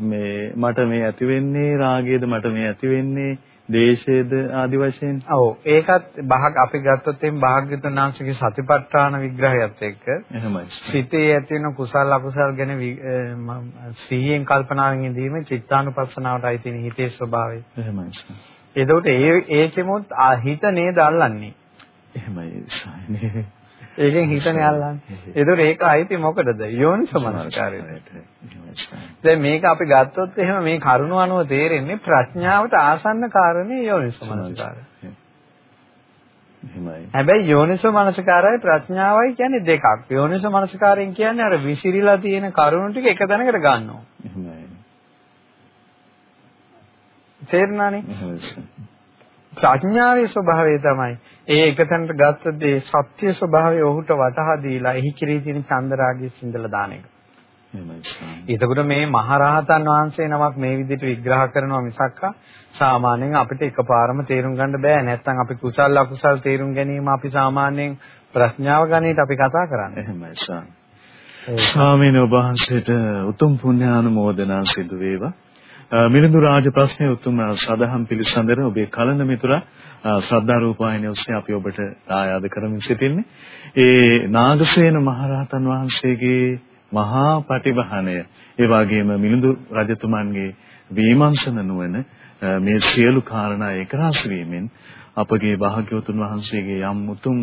මේ මට මේ ඇති වෙන්නේ රාගයේද මට මේ ඇති වෙන්නේ දේශයේද ආදි වශයෙන්. ඔව් ඒකත් බහක් අපි ගත්තොත් එම් භාග්‍යතුන් වහන්සේගේ සතිපට්ඨාන විග්‍රහයත් එක්ක එහෙමයි. සිතේ ඇති වෙන කුසල අකුසල් ගැන සිහියෙන් කල්පනාවෙන් ඉඳීම චිත්තානුපස්සනාවටයි තියෙන හිතේ ස්වභාවය. එහෙමයි. එතකොට ඒ ඒකෙමුත් හිත නේද අල්ලන්නේ. එහෙමයි. ඒකෙන් හිතනේ අල්ලන්නේ. ඒතකොට ඒක අයිති මොකටද? යෝනිසමනස්කාරයට. දැන් මේක අපි ගත්තොත් එහෙම මේ කරුණ අනුව තේරෙන්නේ ප්‍රඥාවට ආසන්න කාරණේ යෝනිසමනස්කාරය. හැබැයි යෝනිසෝ මනසකාරයයි ප්‍රඥාවයි කියන්නේ දෙකක්. යෝනිසෝ මනසකාරයෙන් කියන්නේ අර විසිරීලා තියෙන කරුණු ටික එක තැනකට ගන්නවා. එහෙමයි. තේරුණානේ? ප්‍රඥාවේ ස්වභාවය තමයි ඒ එකතැනට ගත්ත දේ සත්‍ය ස්වභාවය ඔහුට වටහා දීලා එහි කිරී තියෙන චන්දරාගය සිඳලා දාන එක. එතකොට මේ මහරහතන් වහන්සේ නමක් මේ විදිහට විග්‍රහ කරනවා මිසක්ක සාමාන්‍යයෙන් අපිට එකපාරම තේරුම් ගන්න බෑ නැත්නම් අපි කුසල් අකුසල් තේරුම් ගැනීම අපි සාමාන්‍යයෙන් ප්‍රඥාව ගණිත අපි කතා කරන්නේ. එහෙමයි ස්වාමී. ස්වාමීන් වහන්සේට උතුම් පුණ්‍යානුමෝදනා සිදු වේවා. මිලිඳු රාජ ප්‍රශ්නයේ උතුම් සදහම් පිළිසඳර ඔබේ කලන මිතුරා ශ්‍රද්ධා රූපවාහිනිය ඔස්සේ අපි ඔබට ආයාද කරමින් සිටින්නේ. ඒ නාගසේන මහරහතන් වහන්සේගේ මහා පටිභාණය ඒ වගේම මිලිඳු රජතුමන්ගේ විමර්ශන නුවණ මේ සියලු කාරණා එකරස් වීමෙන් අපගේ භාග්‍යවතුන් වහන්සේගේ යම් උතුම්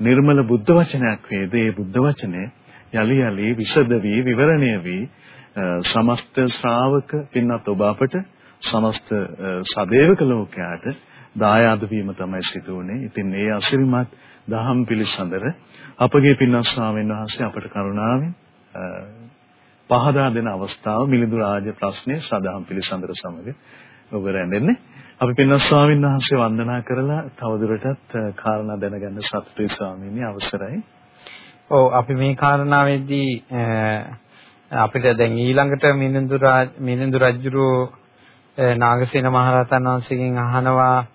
නිර්මල බුද්ධ වචනයක් වේද ඒ බුද්ධ වචනය යලි යලි විසද වී විවරණය වී සමස්ත ශ්‍රාවක පින්වත් ඔබ අපට සමස්ත සදේවක ලෝකයාට දායාද වීම තමයි සිදු වුනේ. ඉතින් ඒ අසිරිමත් දහම් පිළිසඳර අපගේ පින්වත් ස්වාමීන් වහන්සේ අපට කරුණාවෙන් පහදා දෙන අවස්ථාව මිලිඳු රාජ ප්‍රශ්නයේ සදාම් පිළිසඳර සමග ඔබ රැඳෙන්නේ. අපි පින්වත් ස්වාමීන් වහන්සේ වන්දනා කරලා තවදුරටත් කාරණා දැනගන්න සතුටුයි ස්වාමීනි අවසරයි. ඔව් අපි මේ කාරණාවේදී අපිට දැන් ඊළඟට මිනිඳු රාජ මිනිඳු රජුරෝ නාගසේන මහරහතන් වහන්සේගෙන් අහනවා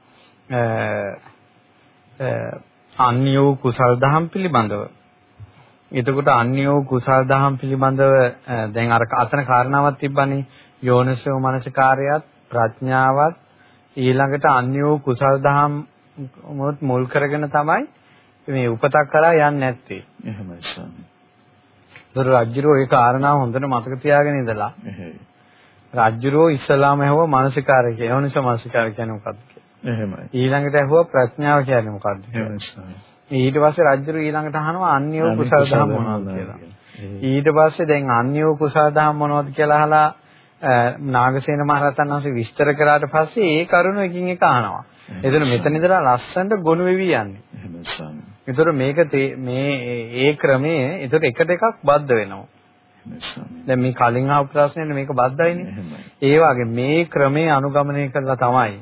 අන්‍යෝ කුසල් දහම් පිළිබඳව. එතකොට අන්‍යෝ කුසල් දහම් පිළිබඳව දැන් අර අතන කාරණාවක් තිබ්බනේ යෝනිසෝ මනසකාරයත් ප්‍රඥාවත් ඊළඟට අන්‍යෝ කුසල් දහම් මුල් කරගෙන තමයි මේ උපතක් කරා යන්නේ නැත්තේ. එහෙමයි ස්වාමී. ඒතර රජ්ජුරෝ ඒ කාරණාව හොඳට මතක තියාගෙන ඉඳලා. රජ්ජුරෝ ඉස්ලාම ඇහුවා මානසිකාරය කියන. ඒ නිසා මානසිකාරය කියන්නේ මොකක්ද කියලා. එහෙමයි. ඊළඟට ඇහුවා ප්‍රඥාව කියන්නේ මොකක්ද කියලා. ඊට පස්සේ රජ්ජුරු ඊළඟට අහනවා අන්‍යෝ කුසල දහම් මොනවද කියලා. ඊට පස්සේ දැන් අන්‍යෝ කුසල දහම් මොනවද කියලා අහලා නාගසේන මහරහතන් වහන්සේ විස්තර කරාට පස්සේ ඒ කරුණ එකින් එක අහනවා. එතන මෙතන ඉඳලා ලස්සනට ගොනු වෙවි යන්නේ. එහෙමයි. ඒතර මේක මේ ඒ ක්‍රමයේ ඒතර එකට එකක් බද්ධ වෙනවා. දැන් මේ කලින් ආපු ප්‍රශ්නේ මේක බද්ධයිනේ. ඒ වගේ මේ ක්‍රමයේ අනුගමනය කළා තමයි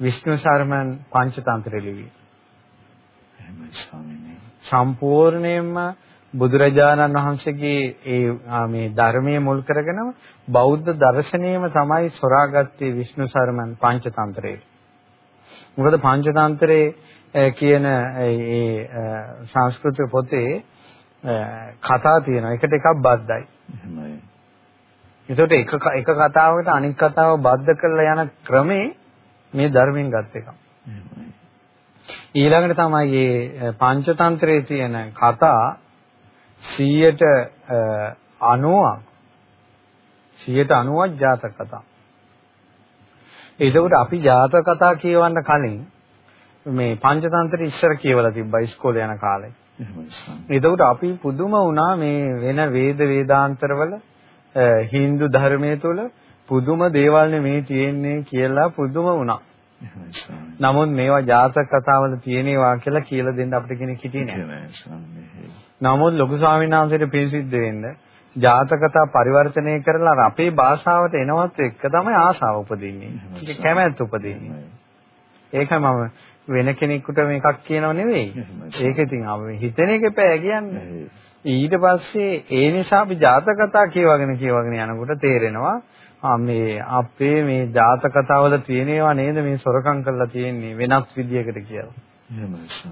විෂ්ණු සර්මන් පංචතන්ත්‍රය ලිව්වේ. සම්පූර්ණයෙන්ම බුදුරජාණන් වහන්සේගේ ඒ මේ ධර්මයේ මුල් කරගෙනම බෞද්ධ දර්ශනයම තමයි සොරාගත්තේ විෂ්ණු සර්මන් පංචතන්ත්‍රයේ. මොකද පංචතන්ත්‍රයේ කියන ඒ සංස්කෘතික පොතේ කතා තියෙනවා. එකට එකක් බද්දයි. එහෙමයි. ඒකට එක එක කතාවකට අනිත් කතාව බද්ධ කරලා යන ක්‍රමේ මේ ධර්මයෙන් ගත් එකක්. ඊළඟට තමයි මේ පංචතන්ත්‍රයේ තියෙන කතා 100ට 90ක් 190ක් ජාතක කතා. ඒකෝට අපි ජාතක කතා කියවන්න කලින් මේ පංචතන්ත්‍රය ඉස්සර කියවලා තිබ්බා ඉස්කෝලේ යන කාලේ. එතකොට අපි පුදුම වුණා මේ වෙන වේද වේදාන්තරවල Hindu ධර්මයේ තුල පුදුම දේවල් මේ තියෙන්නේ කියලා පුදුම වුණා. නමුත් මේවා ජාතක කතාවල තියෙනවා කියලා කියලා දෙන්න අපිට කෙනෙක් හිටියේ නැහැ. නමුත් ලොකු ස්වාමීන් වහන්සේට පිළිසිද්ධ වෙන්න ජාතක කතා පරිවර්තනය කරලා අපේ භාෂාවට එනවත් එක්ක තමයි ආසාව උපදින්නේ. කැමැත්ත උපදින්නේ. ඒකයි මම වෙන කෙනෙකුට මේකක් කියනව නෙවෙයි. ඒක ඉතින් හිතන එක එපා කියන්නේ. ඊට පස්සේ ඒ නිසා අපි ජාතක කතා කියවගෙන කියවගෙන යනකොට තේරෙනවා මේ අපේ මේ ජාතක කතාවල තියෙනවා නේද මේ සොරකම් කරලා තියෙන්නේ වෙනස් විදියකට කියලා.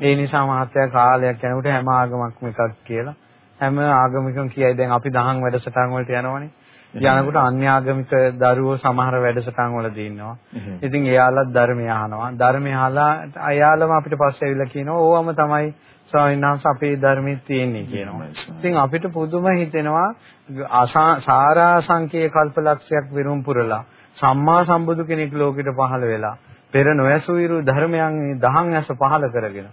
ඒ නිසා මහත්ය කාලයක් යනකොට හැම ආගමක්ම එකක් කියලා හැම ආගමිකම කියයි දැන් අපි දහම් වැඩසටහන් වලට යනවනේ. යනකොට අන්‍යාගමික දරුවෝ සමහර වැඩසටහන් වලදී ඉන්නවා. ඉතින් එයාලත් ධර්මය අහනවා. ධර්මය අහලා අයාලම අපිට පස්සේ ඇවිල්ලා කියනවා ඕවම තමයි ස්වාමීන් වහන්සේ අපේ ධර්මයේ තියෙන්නේ කියනවා. ඉතින් අපිට පුදුම හිතෙනවා සාරාසංකේය කල්පලක්ෂයක් විරුම් පුරලා සම්මා සම්බුදු කෙනෙක් ලෝකෙට පහළ වෙලා පෙර නොයසුවිරු ධර්මයන් දහම් ඇස පහළ කරගෙන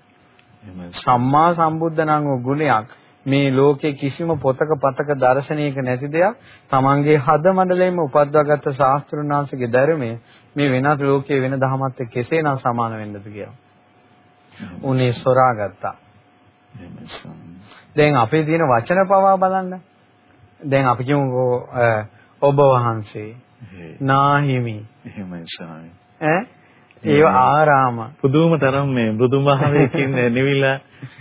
සම්මා සම්බුද්ධ නම් වූ ගුණයක් මේ ලෝකේ කිසිම පොතක පතක දර්ශනයක නැති දෙයක් තමන්ගේ හද මණ්ඩලයෙන්ම උපද්දාගත්ත ශාස්ත්‍රුණාංශගේ ධර්මය මේ වෙනත් ලෝකයේ වෙන දහමත් එක්ක කෙසේනම් සමාන වෙන්නද කියලා. උනේ සොරාගත්තා. දැන් අපේ තියෙන වචන පවා බලන්න. දැන් අපි කියමුකෝ ඔබ වහන්සේ නාහිමි එහෙමයි සාමි. ඈ ඒ ආරාම පුදුම තරම් මේ මෘදුම භාවයකින් නිවිලා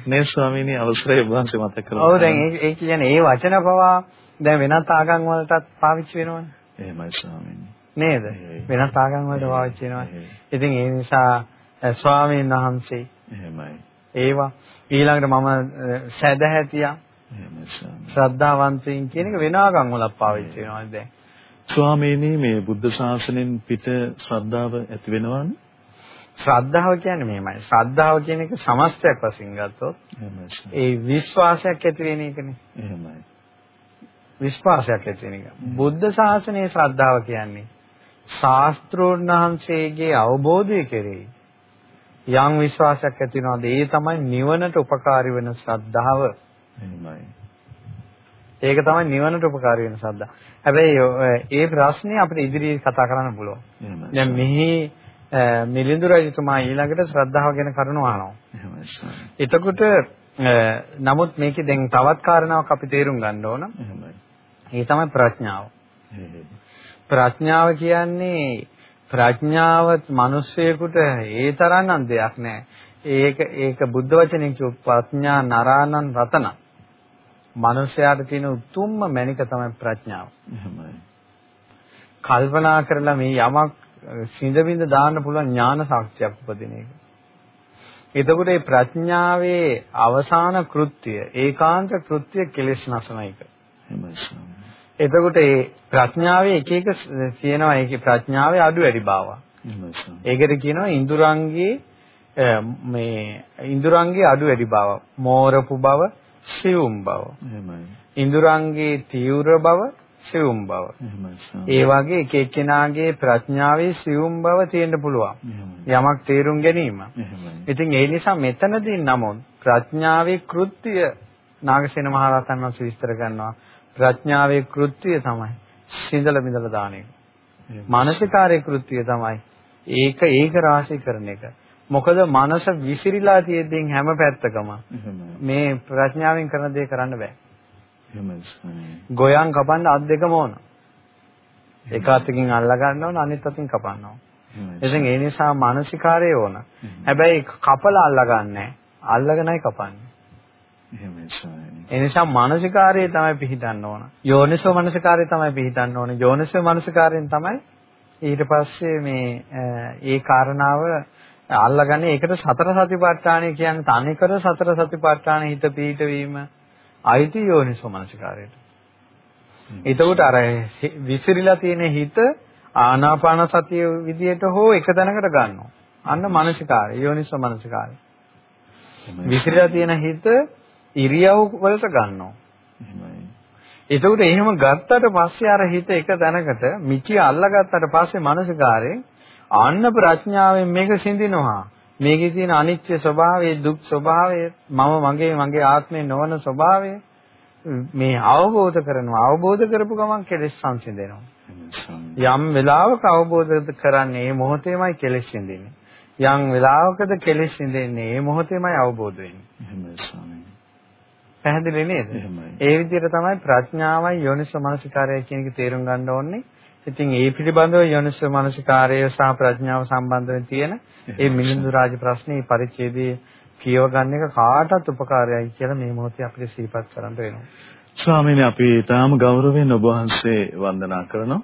නේ ස්වාමීනි අවසරයි වහන්සේ මතක් කරලා. ඔව් දැන් ඒ කියන්නේ ඒ වචන පවා දැන් වෙනත් ආගම් වලටත් පාවිච්චි වෙනවනේ. එහෙමයි ස්වාමීනි. නේද? වෙනත් ආගම් වලට පාවිච්චි වෙනවා. ඉතින් ඒ නිසා ස්වාමීන් වහන්සේ එහෙමයි. ඒවා ඊළඟට මම සැදැහැතියා ශ්‍රද්ධාවන්තයින් කියන එක වෙන ආගම් වලක් පාවිච්චි වෙනවා දැන්. ස්වාමීනි මේ බුද්ධ ශාසනයෙන් පිට ශ්‍රද්ධාව ඇති වෙනවන්නේ? ශ්‍රද්ධාව කියන්නේ මෙහෙමයි. ශ්‍රද්ධාව කියන එක සමස්තයක් වශයෙන් ගත්තොත් ඒ විශ්වාසයක් ඇති වෙන එකනේ. එහෙමයි. විශ්වාසයක් ඇති වෙන එක. බුද්ධ ශාසනයේ ශ්‍රද්ධාව කියන්නේ ශාස්ත්‍රෝන් වහන්සේගේ අවබෝධය කෙරෙහි යම් විශ්වාසයක් ඇති වෙනවාද ඒ තමයි නිවනට උපකාරී වෙන ශ්‍රද්ධාව. එහෙමයි. ඒක තමයි නිවනට උපකාරී වෙන ශ්‍රද්ධාව. හැබැයි ඒ ප්‍රශ්නේ අපිට ඉදිරියේ කතා කරන්න පුළුවන්. දැන් මෙහි මිලිඳු රජතුමා ඊළඟට ශ්‍රද්ධාව ගැන කරුණු අහනවා. එතකොට නමුත් මේකේ දැන් තවත් කාරණාවක් අපි තේරුම් ගන්න ඕන. ඒ තමයි ප්‍රඥාව. ප්‍රඥාව කියන්නේ ප්‍රඥාව මිනිස්සෙකුට ඒ තරම් නම් දෙයක් නෑ. ඒක ඒක බුද්ධ වචනෙන් කියු ප්‍රඥා නරානං රතන. මිනිස්යාට තියෙන උතුම්ම මණික තමයි ප්‍රඥාව. කල්පනා කරලා මේ යමක් සිඳ බිඳ දාන්න පුළුවන් ඥාන ශක්තියක් උපදින එක. එතකොට මේ ප්‍රඥාවේ අවසාන කෘත්‍යය ඒකාන්ත කෘත්‍ය කෙලෙස් නසන එක. එතකොට ඒ ප්‍රඥාවේ එක එක තියෙනවා ඒකේ ප්‍රඥාවේ අඩු වැඩි බව. ඒකට කියනවා ඉඳුරංගේ මේ ඉඳුරංගේ අඩු වැඩි බව. මෝරපු බව, සිවුම් බව. ඉඳුරංගේ තීව්‍ර බව, සිවුම් බව. ඒ වගේ එක එක්කෙනාගේ ප්‍රඥාවේ සිවුම් බව තියෙන්න පුළුවන්. යමක් තේරුම් ගැනීම. ඉතින් ඒ නිසා මෙතනදී නමුත් ප්‍රඥාවේ කෘත්‍ය නාගසේන මහරහතන් වහන්සේ විස්තර කරනවා. ප්‍රඥාවේ කෘත්‍යය තමයි සිඳල බිඳල දාන එක. මානසිකාරයේ කෘත්‍යය තමයි ඒක ඒක රාශී කරන එක. මොකද මනස විසිරීලා තියෙද්දී හැම පැත්තකම මේ ප්‍රඥාවෙන් කරන දේ කරන්න බෑ. ගොයන් කපන්න අත් දෙකම ඕන. එක අතකින් අල්ලා ගන්න ඕන අනිත් අතින් කපන්න ඕන. එතෙන් ඒ නිසා මානසිකාරය ඕන. හැබැයි කපලා අල්ලා ගන්නෑ. අල්ලගෙනයි කපන්නේ. ඒ නිසා මානසිකාරයේ තමයි පිහිටන්න ඕන. යෝනිසෝ මානසිකාරයේ තමයි පිහිටන්න ඕන. යෝනිසෝ මානසිකාරයෙන් තමයි ඊට පස්සේ මේ ඒ කාරණාව අල්ලගන්නේ ඒකට සතර සතිපට්ඨානය කියන්නේ තනිකර සතර සතිපට්ඨාන හිත පිහිටවීම අයිති යෝනිසෝ මානසිකාරයට. එතකොට අර විසිරීලා තියෙන හිත ආනාපාන සතිය විදියට හෝ එක තැනකට ගන්නවා. අන්න මානසිකාරය යෝනිසෝ මානසිකාරය. විසිරීලා තියෙන හිත ඉරියව් වලට ගන්නවා. එතකොට එහෙම ගත්තට පස්සේ අර හිත එක තැනකට මිචි අල්ලගත්තට පස්සේ මානසිකාරයෙන් ආන්න ප්‍රඥාවෙන් මේක සිඳිනවා. මේකේ තියෙන අනිත්‍ය ස්වභාවය, දුක් ස්වභාවය, මම මගේ මගේ ආත්මේ නොවන ස්වභාවය මේ අවබෝධ කරනවා. අවබෝධ කරපු ගමන් කෙලෙස් සංසිඳෙනවා. යම් වෙලාවක අවබෝධ කරන්නේ මේ මොහොතේමයි කෙලෙස් සිඳින්නේ. යම් වෙලාවකද කෙලෙස් සිඳින්නේ මේ මොහොතේමයි අවබෝධ වෙන්නේ. එහෙමයි පැහැදිලි නේද? ඒ විදිහට තමයි ප්‍රඥාවයි යෝනිසෝ මනසිකාරය කියන එක තේරුම් ගන්න ඕනේ. ඉතින් ඒ පිළිබඳව යෝනිසෝ මනසිකාරය සහ ප්‍රඥාව සම්බන්ධව තියෙන ඒ මිලිඳු රාජ ප්‍රශ්නේ පරිච්ඡේදයේ කියව ගන්න එක කාටත් උපකාරයයි කියලා මේ මොහොතේ අපිට සිහිපත් කරන්න වෙනවා. ස්වාමීනි අපි ඊටාම ගෞරවයෙන් ඔබ වහන්සේ වන්දනා කරනවා.